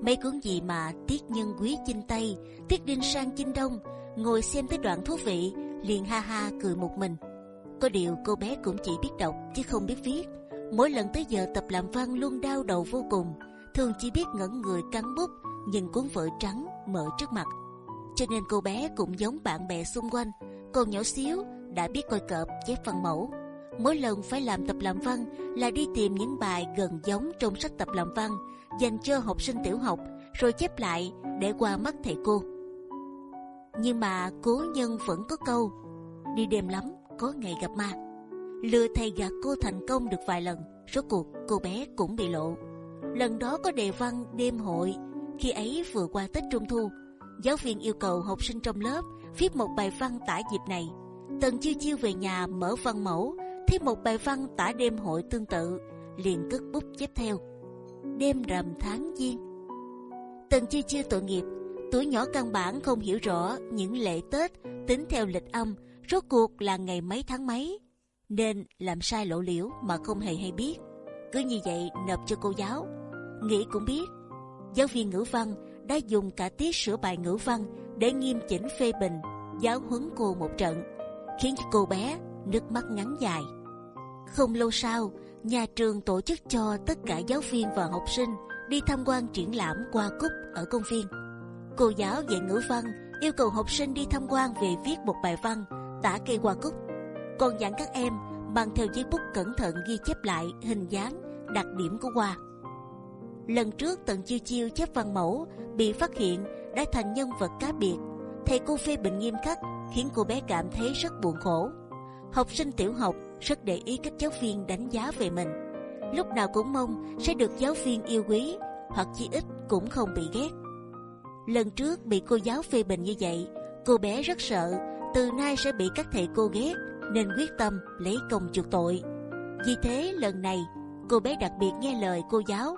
Mấy cuốn gì mà tiết nhân quý chinh tây, tiết đinh sang chinh đông, ngồi xem tới đoạn thú vị liền ha ha cười một mình. Có điều cô bé cũng chỉ biết đọc chứ không biết viết. Mỗi lần tới giờ tập làm văn luôn đau đầu vô cùng, thường chỉ biết ngẩn người cắn bút, nhìn cuốn vở trắng mở trước mặt. Cho nên cô bé cũng giống bạn bè xung quanh, còn nhỏ xíu đã biết coi cọp chép văn mẫu. Mỗi lần phải làm tập làm văn là đi tìm những bài gần giống trong sách tập làm văn dành cho học sinh tiểu học, rồi chép lại để qua mắt thầy cô. Nhưng mà cố nhân vẫn có câu đi đêm lắm có ngày gặp ma. Lừa thầy gạt cô thành công được vài lần rốt cuộc cô bé cũng bị lộ. Lần đó có đề văn đêm hội khi ấy vừa qua tết trung thu giáo viên yêu cầu học sinh trong lớp viết một bài văn tả dịp này tần chiêu chiêu về nhà mở văn mẫu thấy một bài văn tả đêm hội tương tự liền cất bút chép theo đêm rằm tháng giêng tần chiêu chiêu tội nghiệp Tuổi nhỏ căn bản không hiểu rõ những lễ Tết tính theo lịch âm rốt cuộc là ngày mấy tháng mấy. nên làm sai lộ liễu mà không hề hay biết. Cứ như vậy nộp cho cô giáo. Nghĩ cũng biết, giáo viên ngữ văn đã dùng cả tiết sửa bài ngữ văn để nghiêm chỉnh phê bình, giáo huấn cô một trận, khiến cho cô bé nước mắt ngắn dài. Không lâu sau, nhà trường tổ chức cho tất cả giáo viên và học sinh đi tham quan triển lãm qua cúc ở công viên. Cô giáo dạy ngữ văn yêu cầu học sinh đi tham quan về viết một bài văn tả cây hoa cúc, còn dặn các em mang theo giấy bút cẩn thận ghi chép lại hình dáng, đặc điểm của hoa. Lần trước tận chiêu chiêu chép văn mẫu bị phát hiện đã thành nhân vật cá biệt, thầy cô phê bình nghiêm khắc khiến cô bé cảm thấy rất buồn khổ. Học sinh tiểu học rất để ý cách giáo viên đánh giá về mình, lúc nào cũng mong sẽ được giáo viên yêu quý hoặc chí ít cũng không bị ghét. Lần trước bị cô giáo phê bình như vậy, cô bé rất sợ từ nay sẽ bị các thầy cô ghét nên quyết tâm lấy công chuộc tội. Vì thế lần này cô bé đặc biệt nghe lời cô giáo.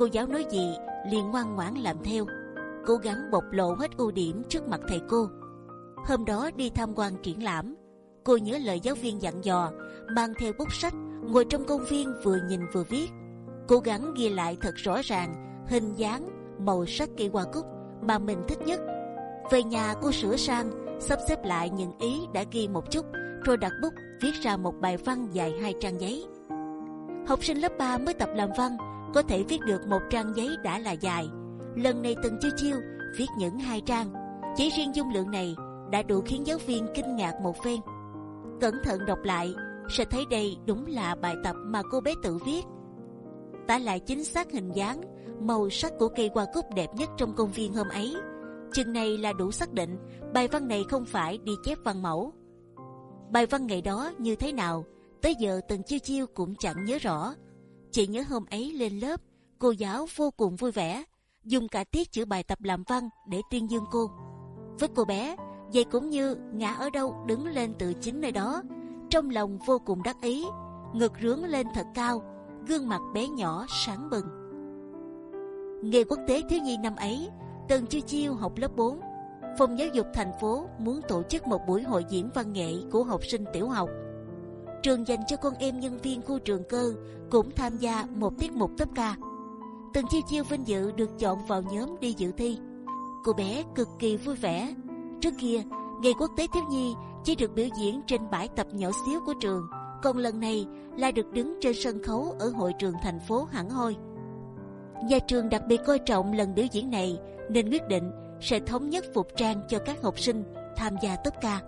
Cô giáo nói gì liền ngoan ngoãn làm theo, cố gắng bộc lộ hết ưu điểm trước mặt thầy cô. Hôm đó đi tham quan triển lãm, cô nhớ lời giáo viên dặn dò, mang theo bút sách, ngồi trong công viên vừa nhìn vừa viết, cố gắng ghi lại thật rõ ràng hình dáng, màu sắc cây hoa cúc mà mình thích nhất. Về nhà cô sửa sang, sắp xếp lại những ý đã ghi một chút, rồi đặt bút viết ra một bài văn dài hai trang giấy. Học sinh lớp 3 mới tập làm văn, có thể viết được một trang giấy đã là dài. Lần này từng chiêu chiêu viết những hai trang, chỉ riêng dung lượng này đã đủ khiến giáo viên kinh ngạc một phen. Cẩn thận đọc lại, sẽ thấy đây đúng là bài tập mà cô bé tự viết. Tả lại chính xác hình dáng, màu sắc của cây hoa cúc đẹp nhất trong công viên hôm ấy. Chừng này là đủ xác định bài văn này không phải đi chép văn mẫu. Bài văn ngày đó như thế nào, tới giờ từng chiêu chiêu cũng chẳng nhớ rõ. Chỉ nhớ hôm ấy lên lớp, cô giáo vô cùng vui vẻ, dùng cả tiết chữa bài tập làm văn để tuyên dương cô. Với cô bé, vậy cũng như ngã ở đâu đứng lên từ chính nơi đó, trong lòng vô cùng đắc ý, ngực rướng lên thật cao, gương mặt bé nhỏ sáng bừng. Ngày quốc tế thiếu nhi năm ấy, Tần Chiêu Chiêu học lớp 4. Phòng giáo dục thành phố muốn tổ chức một buổi hội diễn văn nghệ của học sinh tiểu học. Trường dành cho con em nhân viên khu trường cơ cũng tham gia một tiết mục tấp ca. Từng Chiêu Chiêu vinh dự được chọn vào nhóm đi dự thi. Cô bé cực kỳ vui vẻ. Trước kia, ngày quốc tế thiếu nhi chỉ được biểu diễn trên bãi tập nhỏ xíu của trường, còn lần này là được đứng trên sân khấu ở hội trường thành phố hẳn hoi. Nhà trường đặc biệt coi trọng lần biểu diễn này nên quyết định sẽ thống nhất phục trang cho các học sinh tham gia tấp ca.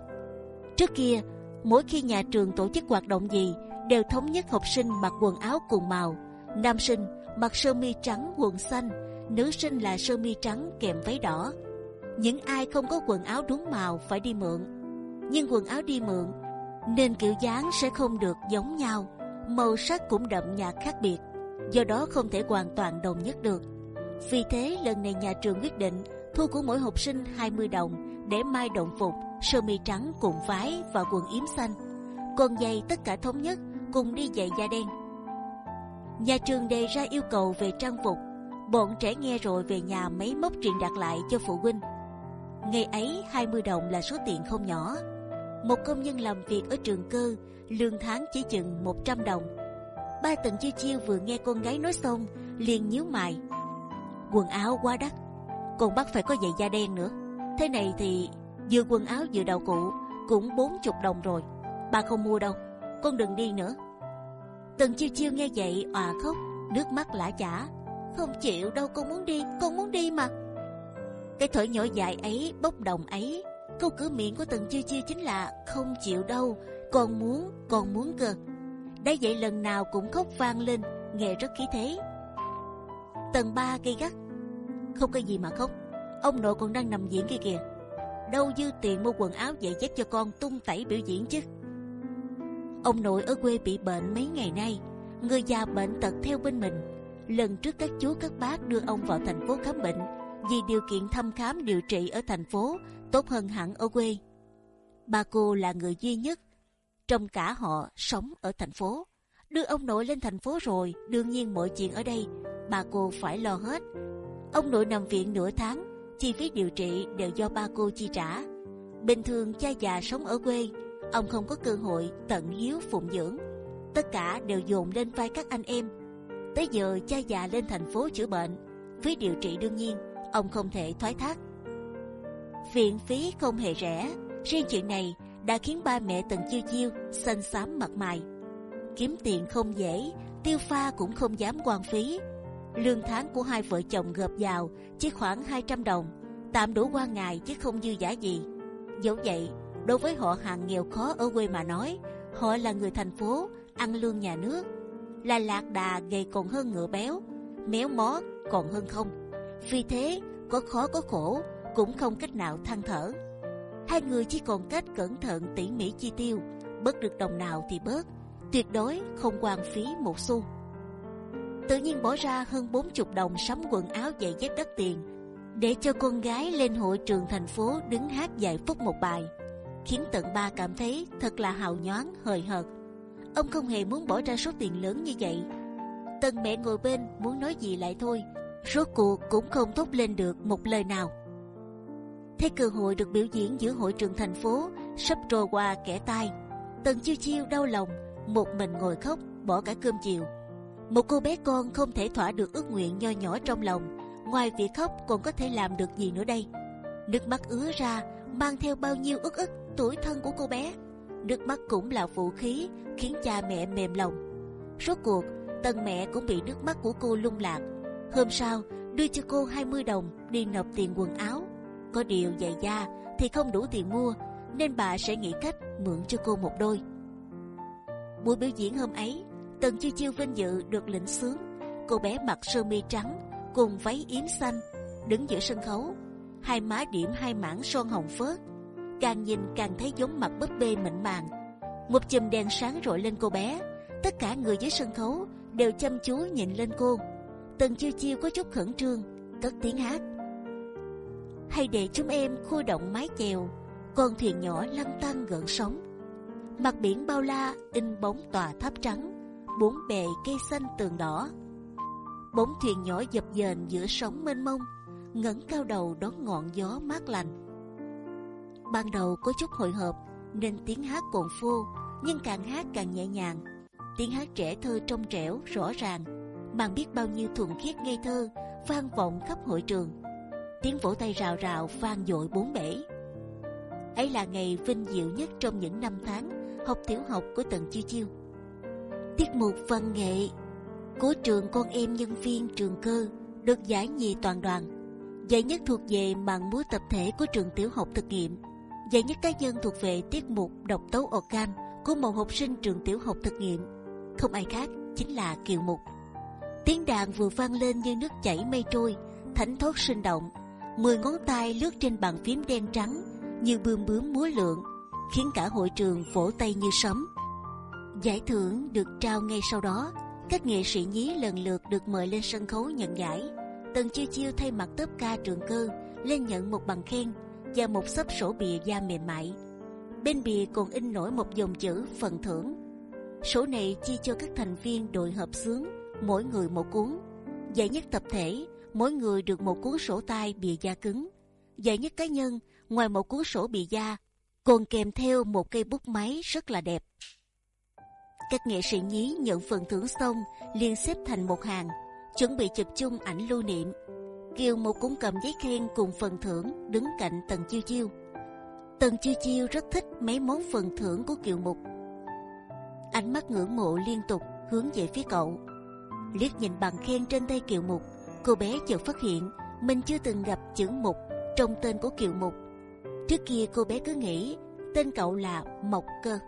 Trước kia, mỗi khi nhà trường tổ chức hoạt động gì đều thống nhất học sinh mặc quần áo cùng màu. Nam sinh mặc sơ mi trắng quần xanh, nữ sinh là sơ mi trắng kèm váy đỏ. Những ai không có quần áo đúng màu phải đi mượn. Nhưng quần áo đi mượn nên kiểu dáng sẽ không được giống nhau, màu sắc cũng đậm nhạt khác biệt do đó không thể hoàn toàn đồng nhất được. Vì thế lần này nhà trường quyết định thu của mỗi học sinh 20 đồng để mai đồng phục, sơ mi trắng cùng váy và quần yếm xanh, còn dây tất cả thống nhất cùng đi giày da đen. Nhà trường đề ra yêu cầu về trang phục, bọn trẻ nghe rồi về nhà mấy mốc truyền đạt lại cho phụ huynh. Ngày ấy 20 đồng là số tiền không nhỏ. Một công nhân làm việc ở trường cơ, lương tháng chỉ chừng 100 đồng Ba tầng chiêu chiêu vừa nghe con gái nói xong, liền nhíu mày. Quần áo quá đắt, còn bắt phải có giày da đen nữa. Thế này thì vừa quần áo vừa đầu cụ cũng bốn chục đồng rồi. bà không mua đâu, con đừng đi nữa. Tần chiêu chiêu nghe vậy òa khóc, nước mắt lã chả. Không chịu đâu, con muốn đi, con muốn đi mà. Cái thở nhỏ dài ấy, bốc đồng ấy, câu cửa miệng của Tần chiêu chiêu chính là không chịu đâu, con muốn, con muốn cơ đã vậy lần nào cũng khóc vang lên nghe rất khí thế tần ba gây gắt không có gì mà khóc ông nội còn đang nằm diễn kia kìa đâu dư tiền mua quần áo giày dép cho con tung tẩy biểu diễn chứ? Ông nội ở quê bị bệnh mấy ngày nay. Người già bệnh tật theo bên mình. Lần trước các chú các bác đưa ông vào thành phố khám bệnh. Vì điều kiện thăm khám điều trị ở thành phố tốt hơn hẳn ở quê. Bà cô là người duy nhất trong cả họ sống ở thành phố. Đưa ông nội lên thành phố rồi, đương nhiên mọi chuyện ở đây bà cô phải lo hết. Ông nội nằm viện nửa tháng, chi phí điều trị đều do ba cô chi trả. Bình thường cha già sống ở quê, ông không có cơ hội tận hiếu phụng dưỡng, tất cả đều dồn lên vai các anh em. Tới giờ cha già lên thành phố chữa bệnh, phí điều trị đương nhiên ông không thể thoái thác. Viện phí không hề rẻ, riêng chuyện này đã khiến ba mẹ Tần Chiêu Chiêu xanh xám mặt mày. Kiếm tiền không dễ, tiêu pha cũng không dám quan phí. Lương tháng của hai vợ chồng gộp vào chỉ khoảng 200 đồng, tạm đủ qua ngày chứ không dư giả gì. Dẫu vậy, đối với họ hàng nghèo khó ở quê mà nói, họ là người thành phố, ăn lương nhà nước, là lạc đà gầy còn hơn ngựa béo, méo mó còn hơn không. Vì thế, có khó có khổ cũng không cách nào than thở. Hai người chỉ còn cách cẩn thận tỉ mỉ chi tiêu, bớt được đồng nào thì bớt, tuyệt đối không quan phí một xu. Tự nhiên bỏ ra hơn 40 đồng sắm quần áo giày dép đắt tiền để cho con gái lên hội trường thành phố đứng hát vài phút một bài, khiến tận ba cảm thấy thật là hào nhoáng hời hợt. Ông không hề muốn bỏ ra số tiền lớn như vậy. Tần mẹ ngồi bên muốn nói gì lại thôi, rốt cuộc cũng không thốt lên được một lời nào. Thấy cơ hội được biểu diễn giữa hội trường thành phố sắp trôi qua kẻ tai, Tần chiêu chiêu đau lòng, một mình ngồi khóc bỏ cả cơm chiều. Một cô bé con không thể thỏa được ước nguyện nho nhỏ trong lòng, ngoài việc khóc còn có thể làm được gì nữa đây? Nước mắt ứa ra mang theo bao nhiêu ức ức tuổi thân của cô bé. Nước mắt cũng là vũ khí khiến cha mẹ mềm lòng. Rốt cuộc, tần mẹ cũng bị nước mắt của cô lung lạc. Hôm sau, đưa cho cô 20 đồng đi nộp tiền quần áo. Có điều giày da thì không đủ tiền mua, nên bà sẽ nghĩ cách mượn cho cô một đôi. Buổi biểu diễn hôm ấy, Tần Chiêu Chiêu vinh dự được lĩnh sướng. Cô bé mặc sơ mi trắng cùng váy yếm xanh, đứng giữa sân khấu, hai má điểm hai mảng son hồng phớt, càng nhìn càng thấy giống mặt búp bê mịn màng. Một chùm đèn sáng rọi lên cô bé, tất cả người dưới sân khấu đều chăm chú nhìn lên cô. Tần Chiêu Chiêu có chút khẩn trương, cất tiếng hát. Hay để chúng em khu động mái chèo, con thuyền nhỏ lăn tăn gợn sóng. Mặt biển bao la in bóng tòa tháp trắng, bốn bề cây xanh tường đỏ. Bóng thuyền nhỏ dập dềnh giữa sóng mênh mông, ngẩng cao đầu đón ngọn gió mát lành. Ban đầu có chút hồi hộp nên tiếng hát còn phô, nhưng càng hát càng nhẹ nhàng. Tiếng hát trẻ thơ trong trẻo rõ ràng, mang biết bao nhiêu thuần khiết ngây thơ vang vọng khắp hội trường. Tiếng vỗ tay rào rào vang dội bốn bể. ấy là ngày vinh diệu nhất trong những năm tháng học tiểu học của Tần Chiêu Chiêu. Tiết mục văn nghệ của trường con em nhân viên trường cơ được giải nhì toàn đoàn. Giải nhất thuộc về màn múa tập thể của trường tiểu học thực nghiệm. Giải nhất cá nhân thuộc về tiết mục độc tấu organ của một học sinh trường tiểu học thực nghiệm. Không ai khác chính là Kiều Mục. Tiếng đàn vừa vang lên như nước chảy mây trôi, thánh thốt sinh động. Mười ngón tay lướt trên bàn phím đen trắng như bươm bướm múa lượn, khiến cả hội trường vỗ tay như sấm. Giải thưởng được trao ngay sau đó, các nghệ sĩ nhí lần lượt được mời lên sân khấu nhận giải. Tần chiêu chiêu thay mặt tốp ca trường cơ lên nhận một bằng khen và một sấp sổ bìa da mềm mại. Bên bìa còn in nổi một dòng chữ phần thưởng. Sổ này chia cho các thành viên đội hợp xướng, mỗi người một cuốn. Giải nhất tập thể, mỗi người được một cuốn sổ tay bìa da cứng. Giải nhất cá nhân, ngoài một cuốn sổ bìa da, còn kèm theo một cây bút máy rất là đẹp. Các nghệ sĩ nhí nhận phần thưởng xong liền xếp thành một hàng, chuẩn bị chụp chung ảnh lưu niệm. Kiều một cũng cầm giấy khen cùng phần thưởng đứng cạnh Tần Chiêu Chiêu. Tần Chiêu Chiêu rất thích mấy món phần thưởng của Kiều Mục. Ánh mắt ngưỡng mộ liên tục hướng về phía cậu. Liếc nhìn bằng khen trên tay Kiều Mục, cô bé chợt phát hiện mình chưa từng gặp chữ Mục trong tên của Kiều Mục. Trước kia cô bé cứ nghĩ tên cậu là Mộc Cơ.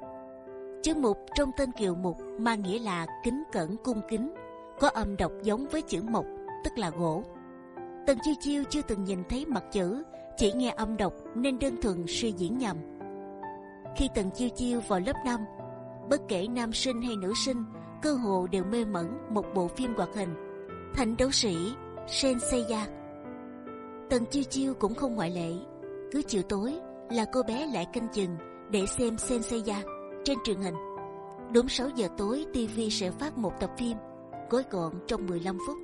Chữ Mục trong tên Kiều Mục mang nghĩa là kính cẩn cung kính, có âm đọc giống với chữ Mộc, tức là gỗ. Tần Chiêu Chiêu chưa từng nhìn thấy mặt chữ, chỉ nghe âm đọc nên đơn thuần suy diễn nhầm. Khi Tần Chiêu Chiêu vào lớp 5, bất kể nam sinh hay nữ sinh, cơ hồ đều mê mẩn một bộ phim hoạt hình, Thành đấu sĩ Senseiya. Tần Chiêu Chiêu cũng không ngoại lệ. Cứ chiều tối là cô bé lại canh chừng để xem Senseiya trên truyền hình. Đúng 6 giờ tối TV sẽ phát một tập phim gói gọn trong 15 phút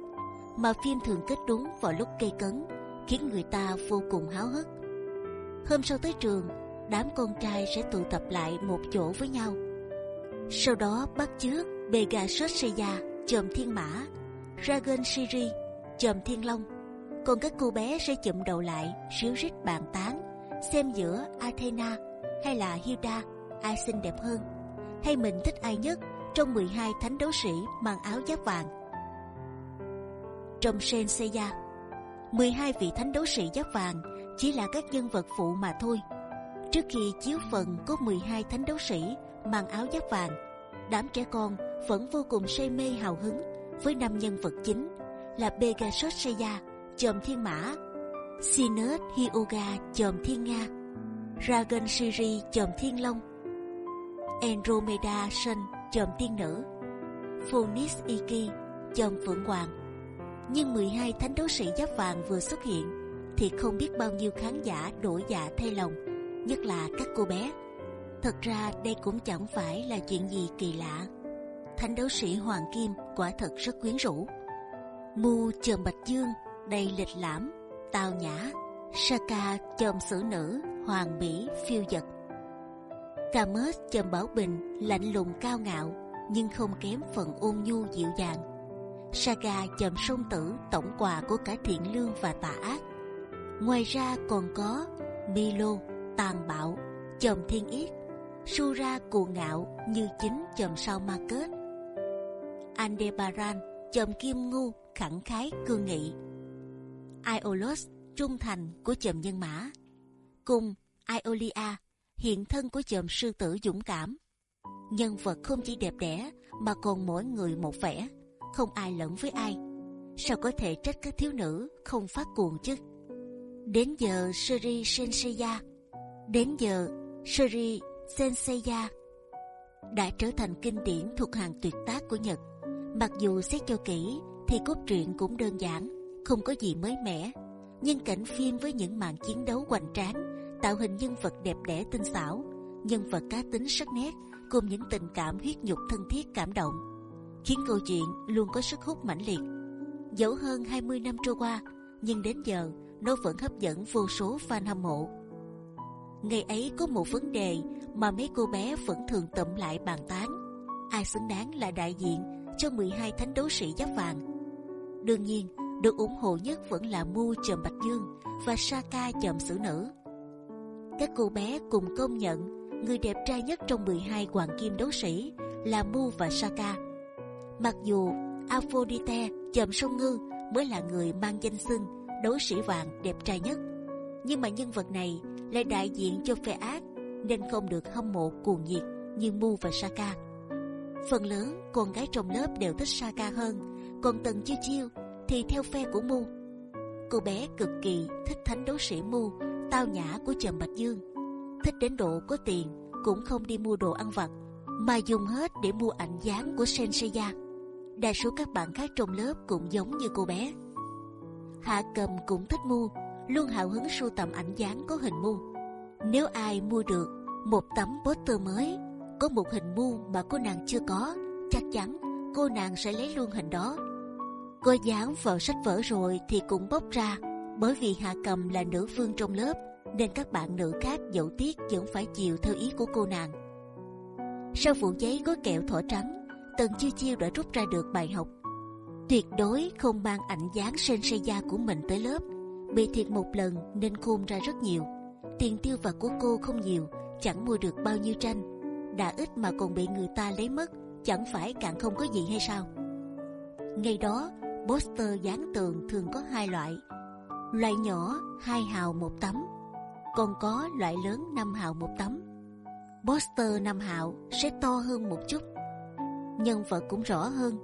mà phim thường kết đúng vào lúc cây cấn khiến người ta vô cùng háo hức. Hôm sau tới trường, đám con trai sẽ tụ tập lại một chỗ với nhau. Sau đó bắt chước Pegasus Seiya chòm thiên mã, Dragon Shiri chòm thiên long. Còn các cô bé sẽ chụm đầu lại, xíu rít bàn tán, xem giữa Athena hay là Hilda ai xinh đẹp hơn, hay mình thích ai nhất trong 12 thánh đấu sĩ mang áo giáp vàng. Trong Senseiya, 12 vị thánh đấu sĩ giáp vàng chỉ là các nhân vật phụ mà thôi. Trước khi chiếu phần có 12 thánh đấu sĩ mang áo giáp vàng, đám trẻ con vẫn vô cùng say mê hào hứng với năm nhân vật chính là Pegasus Seiya, chòm thiên mã, Sinus Hyoga, chòm thiên nga, Dragon Shiri, chòm thiên long, Andromeda sinh chòm tiên nữ, Phoenix Iki, chòm phượng hoàng. Nhưng 12 thánh đấu sĩ giáp vàng vừa xuất hiện thì không biết bao nhiêu khán giả đổi dạ thay lòng, nhất là các cô bé. Thật ra đây cũng chẳng phải là chuyện gì kỳ lạ. Thánh đấu sĩ Hoàng Kim quả thật rất quyến rũ. Mu chòm bạch dương đầy lịch lãm, tào nhã. Saka chòm xử nữ hoàng mỹ phiêu dật. Camus chòm bảo bình lạnh lùng cao ngạo nhưng không kém phần ôn nhu dịu dàng. Saga trầm sông tử tổng quà của cả thiện lương và tà ác. Ngoài ra còn có Milo tàn bạo trầm thiên yết, Sura cuồng ngạo như chính trầm sao ma kết. Andebaran trầm kim ngu khẳng khái cương nghị. Iolos trung thành của trầm nhân mã, cùng Iolia hiện thân của chòm sư tử dũng cảm. Nhân vật không chỉ đẹp đẽ mà còn mỗi người một vẻ, không ai lẫn với ai. Sao có thể trách các thiếu nữ không phát cuồng chứ? Đến giờ Suri Senseiya, đến giờ Suri Senseiya đã trở thành kinh điển thuộc hàng tuyệt tác của Nhật. Mặc dù xét cho kỹ thì cốt truyện cũng đơn giản, không có gì mới mẻ, nhưng cảnh phim với những màn chiến đấu hoành tráng, tạo hình nhân vật đẹp đẽ tinh xảo, nhân vật cá tính sắc nét, cùng những tình cảm huyết nhục thân thiết cảm động, khiến câu chuyện luôn có sức hút mãnh liệt. Dẫu hơn 20 năm trôi qua, nhưng đến giờ nó vẫn hấp dẫn vô số fan hâm mộ. Ngày ấy có một vấn đề mà mấy cô bé vẫn thường tụm lại bàn tán: ai xứng đáng là đại diện cho 12 thánh đấu sĩ giáp vàng? Đương nhiên, được ủng hộ nhất vẫn là Mu chòm bạch dương và Saka chòm sử nữ. Các cô bé cùng công nhận người đẹp trai nhất trong 12 hoàng kim đấu sĩ là Mu và Saka. Mặc dù Aphrodite chòm sông ngư mới là người mang danh xưng đấu sĩ vàng đẹp trai nhất, nhưng mà nhân vật này lại đại diện cho phe ác nên không được hâm mộ cuồng nhiệt như Mu và Saka. Phần lớn con gái trong lớp đều thích Saka hơn, còn Tần Chiêu Chiêu thì theo phe của Mu. Cô bé cực kỳ thích thánh đấu sĩ Mu, tao nhã của Trầm Bạch Dương, thích đến độ có tiền cũng không đi mua đồ ăn vặt mà dùng hết để mua ảnh dáng của Senseiya. Đa số các bạn khác trong lớp cũng giống như cô bé. Hạ Cầm cũng thích mua luôn hào hứng sưu tầm ảnh dáng có hình Mu. Nếu ai mua được một tấm poster mới có một hình Mu mà cô nàng chưa có, chắc chắn cô nàng sẽ lấy luôn hình đó Cô dán vào sách vở rồi thì cũng bóc ra, bởi vì Hạ Cầm là nữ vương trong lớp, nên các bạn nữ khác dẫu tiếc vẫn phải chiều theo ý của cô nàng. Sau vụ giấy gói kẹo thỏ trắng, Tần Chiêu Chiêu đã rút ra được bài học: tuyệt đối không mang ảnh dáng sen say da của mình tới lớp. Bị thiệt một lần nên khôn ra rất nhiều. Tiền tiêu vặt của cô không nhiều, chẳng mua được bao nhiêu tranh. đã ít mà còn bị người ta lấy mất, chẳng phải càng không có gì hay sao? Ngày đó Poster dán tường thường có hai loại, loại nhỏ hai hào một tấm, còn có loại lớn 5 hào một tấm. Poster 5 hào sẽ to hơn một chút, nhân vật cũng rõ hơn.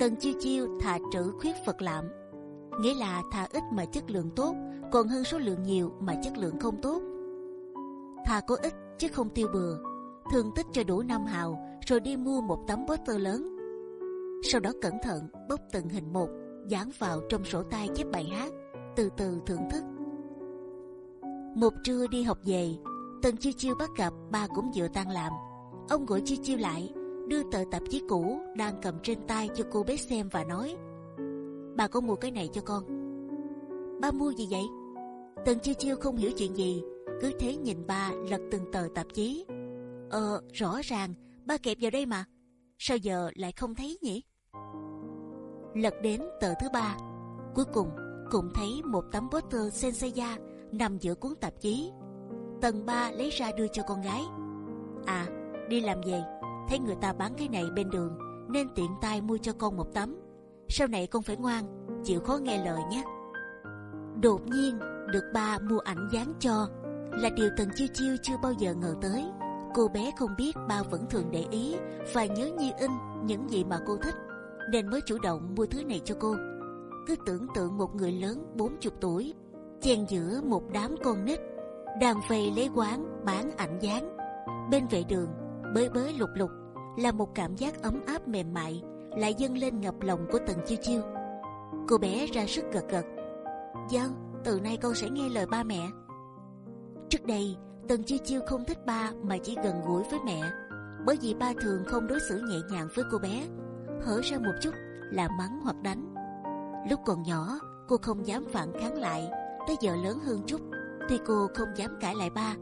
Tần chiêu chiêu thà trữ khuyết phật lạm, nghĩa là thà ít mà chất lượng tốt, còn hơn số lượng nhiều mà chất lượng không tốt. Thà có ít chứ không tiêu bừa, thường tích cho đủ 5 hào rồi đi mua một tấm poster lớn sau đó cẩn thận bóc từng hình một dán vào trong sổ tay chép bài hát từ từ thưởng thức một trưa đi học về tần chiêu chiêu bắt gặp ba cũng vừa tan làm ông gọi chiêu chiêu lại đưa tờ tạp chí cũ đang cầm trên tay cho cô bé xem và nói bà có mua cái này cho con ba mua gì vậy tần chiêu chiêu không hiểu chuyện gì cứ thế nhìn ba lật từng tờ tạp chí. Ờ, rõ ràng ba kẹp vào đây mà. Sao giờ lại không thấy nhỉ? Lật đến tờ thứ ba, cuối cùng cũng thấy một tấm poster Senseiya nằm giữa cuốn tạp chí. Tần ba lấy ra đưa cho con gái. À, đi làm về, thấy người ta bán cái này bên đường nên tiện tay mua cho con một tấm. Sau này con phải ngoan, chịu khó nghe lời nhé. Đột nhiên được ba mua ảnh dán cho là điều Tần Chiêu Chiêu chưa bao giờ ngờ tới. Cô bé không biết ba vẫn thường để ý và nhớ như in những gì mà cô thích, nên mới chủ động mua thứ này cho cô. Cứ tưởng tượng một người lớn 40 tuổi chen giữa một đám con nít đang vây lấy quán bán ảnh dán bên vệ đường bới bới lục lục là một cảm giác ấm áp mềm mại lại dâng lên ngập lòng của Tần Chiêu Chiêu. Cô bé ra sức gật gật. Dân, từ nay con sẽ nghe lời ba mẹ. Trước đây, Tần Chiêu Chiêu không thích ba mà chỉ gần gũi với mẹ, bởi vì ba thường không đối xử nhẹ nhàng với cô bé, hở ra một chút là mắng hoặc đánh. Lúc còn nhỏ, cô không dám phản kháng lại. Tới giờ lớn hơn chút, thì cô không dám cãi lại ba,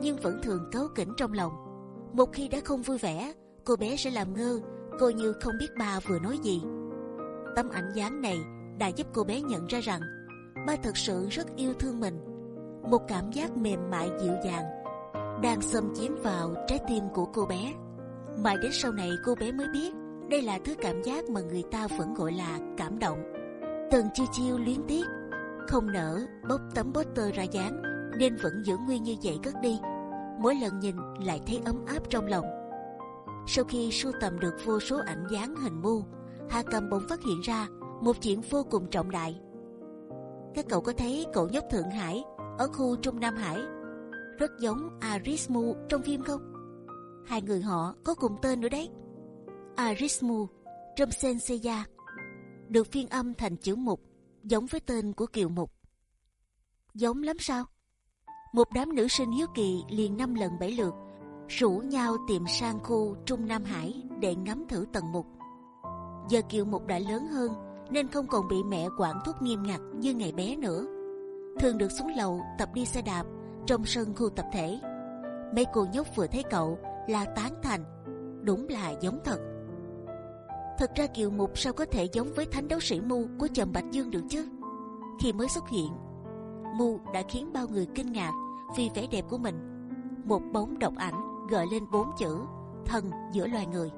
nhưng vẫn thường cấu kỉnh trong lòng. Một khi đã không vui vẻ, cô bé sẽ làm ngơ, cô như không biết ba vừa nói gì. Tấm ảnh dáng này đã giúp cô bé nhận ra rằng ba thật sự rất yêu thương mình. Một cảm giác mềm mại dịu dàng đang xâm chiếm vào trái tim của cô bé. Mãi đến sau này cô bé mới biết đây là thứ cảm giác mà người ta vẫn gọi là cảm động. Tần chiêu chiêu luyến tiếc, không nỡ bóc tấm poster ra dán, nên vẫn giữ nguyên như vậy cất đi. Mỗi lần nhìn lại thấy ấm áp trong lòng. Sau khi sưu tầm được vô số ảnh dán hình mu, Hà Cầm bỗng phát hiện ra một chuyện vô cùng trọng đại. Các cậu có thấy cậu nhóc Thượng Hải ở khu Trung Nam Hải rất giống Arismu trong phim không? Hai người họ có cùng tên nữa đấy. Arismu trong Senseiya được phiên âm thành chữ mục giống với tên của kiều mục. Giống lắm sao? Một đám nữ sinh hiếu kỳ liền năm lần bảy lượt rủ nhau tìm sang khu Trung Nam Hải để ngắm thử tầng mục. Giờ kiều mục đã lớn hơn nên không còn bị mẹ quản thúc nghiêm ngặt như ngày bé nữa. Thường được xuống lầu tập đi xe đạp trong sân khu tập thể. Mấy cô nhóc vừa thấy cậu là tán thành, đúng là giống thật. Thật ra Kiều Mục sao có thể giống với thánh đấu sĩ Mu của chồng Bạch Dương được chứ? Khi mới xuất hiện, Mu đã khiến bao người kinh ngạc vì vẻ đẹp của mình. Một bóng độc ảnh gợi lên bốn chữ thần giữa loài người.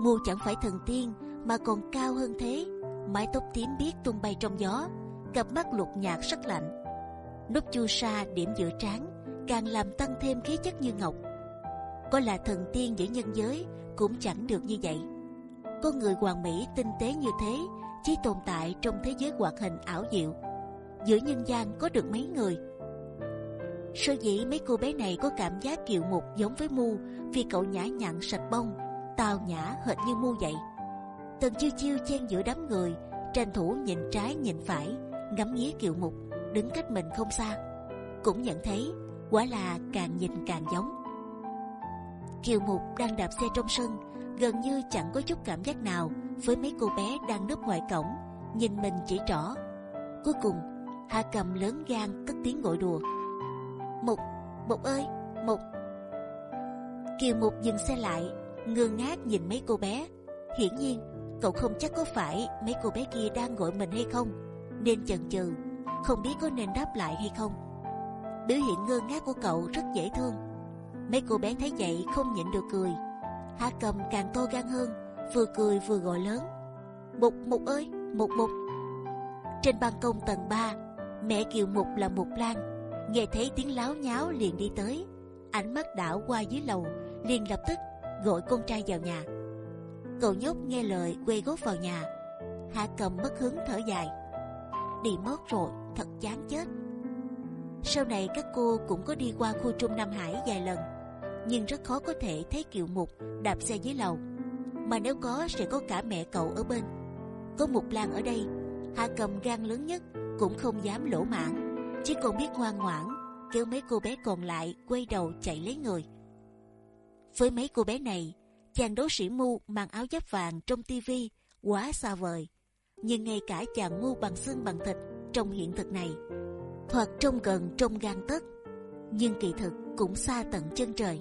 Mu chẳng phải thần tiên mà còn cao hơn thế, mái tóc tím biếc tung bay trong gió, cặp mắt lục nhạt sắc lạnh, nút chu sa điểm giữa trán càng làm tăng thêm khí chất như ngọc. Có là thần tiên giữa nhân giới cũng chẳng được như vậy con người hoàn mỹ, tinh tế như thế, chỉ tồn tại trong thế giới hoạt hình ảo diệu. Giữa nhân gian có được mấy người? Sơ dĩ mấy cô bé này có cảm giác kiệu mục giống với mu, vì cậu nhã nhặn sạch bông tào nhã hệt như mu vậy. Tần chiêu chiêu chen giữa đám người, tranh thủ nhìn trái nhìn phải, ngắm nghía kiệu mục, đứng cách mình không xa. Cũng nhận thấy, quả là càng nhìn càng giống. Kiều mục đang đạp xe trong sân gần như chẳng có chút cảm giác nào với mấy cô bé đang núp ngoài cổng nhìn mình chỉ trỏ. Cuối cùng, Hà Cầm lớn gan cất tiếng gọi đùa. Mục, Mục ơi, Mục. Kiều Mục dừng xe lại, ngơ ngác nhìn mấy cô bé. Hiển nhiên, cậu không chắc có phải mấy cô bé kia đang gọi mình hay không, nên chần chừ, không biết có nên đáp lại hay không. Biểu hiện ngơ ngác của cậu rất dễ thương. Mấy cô bé thấy vậy không nhịn được cười Hạ cầm càng to gan hơn, vừa cười vừa gọi lớn. Mục mục ơi, mục mục. Trên ban công tầng 3 mẹ kiều mục là mục lan, nghe thấy tiếng láo nháo liền đi tới, ánh mắt đảo qua dưới lầu, liền lập tức gọi con trai vào nhà. Cậu nhóc nghe lời quay gót vào nhà, hạ cầm mất hứng thở dài. Đi mất rồi, thật chán chết. Sau này các cô cũng có đi qua khu Trung Nam Hải vài lần nhưng rất khó có thể thấy kiều mục đạp xe dưới lầu. Mà nếu có, sẽ có cả mẹ cậu ở bên. Có mục lan ở đây, hà cầm gan lớn nhất cũng không dám lỗ mãn chỉ còn biết ngoan ngoãn kêu mấy cô bé còn lại quay đầu chạy lấy người. Với mấy cô bé này, chàng đấu sĩ mu mang áo giáp vàng trong tivi quá xa vời, nhưng ngay cả chàng mu bằng xương bằng thịt trong hiện thực này, thoạt trông gần trong gan tất, nhưng kỳ thực cũng xa tận chân trời.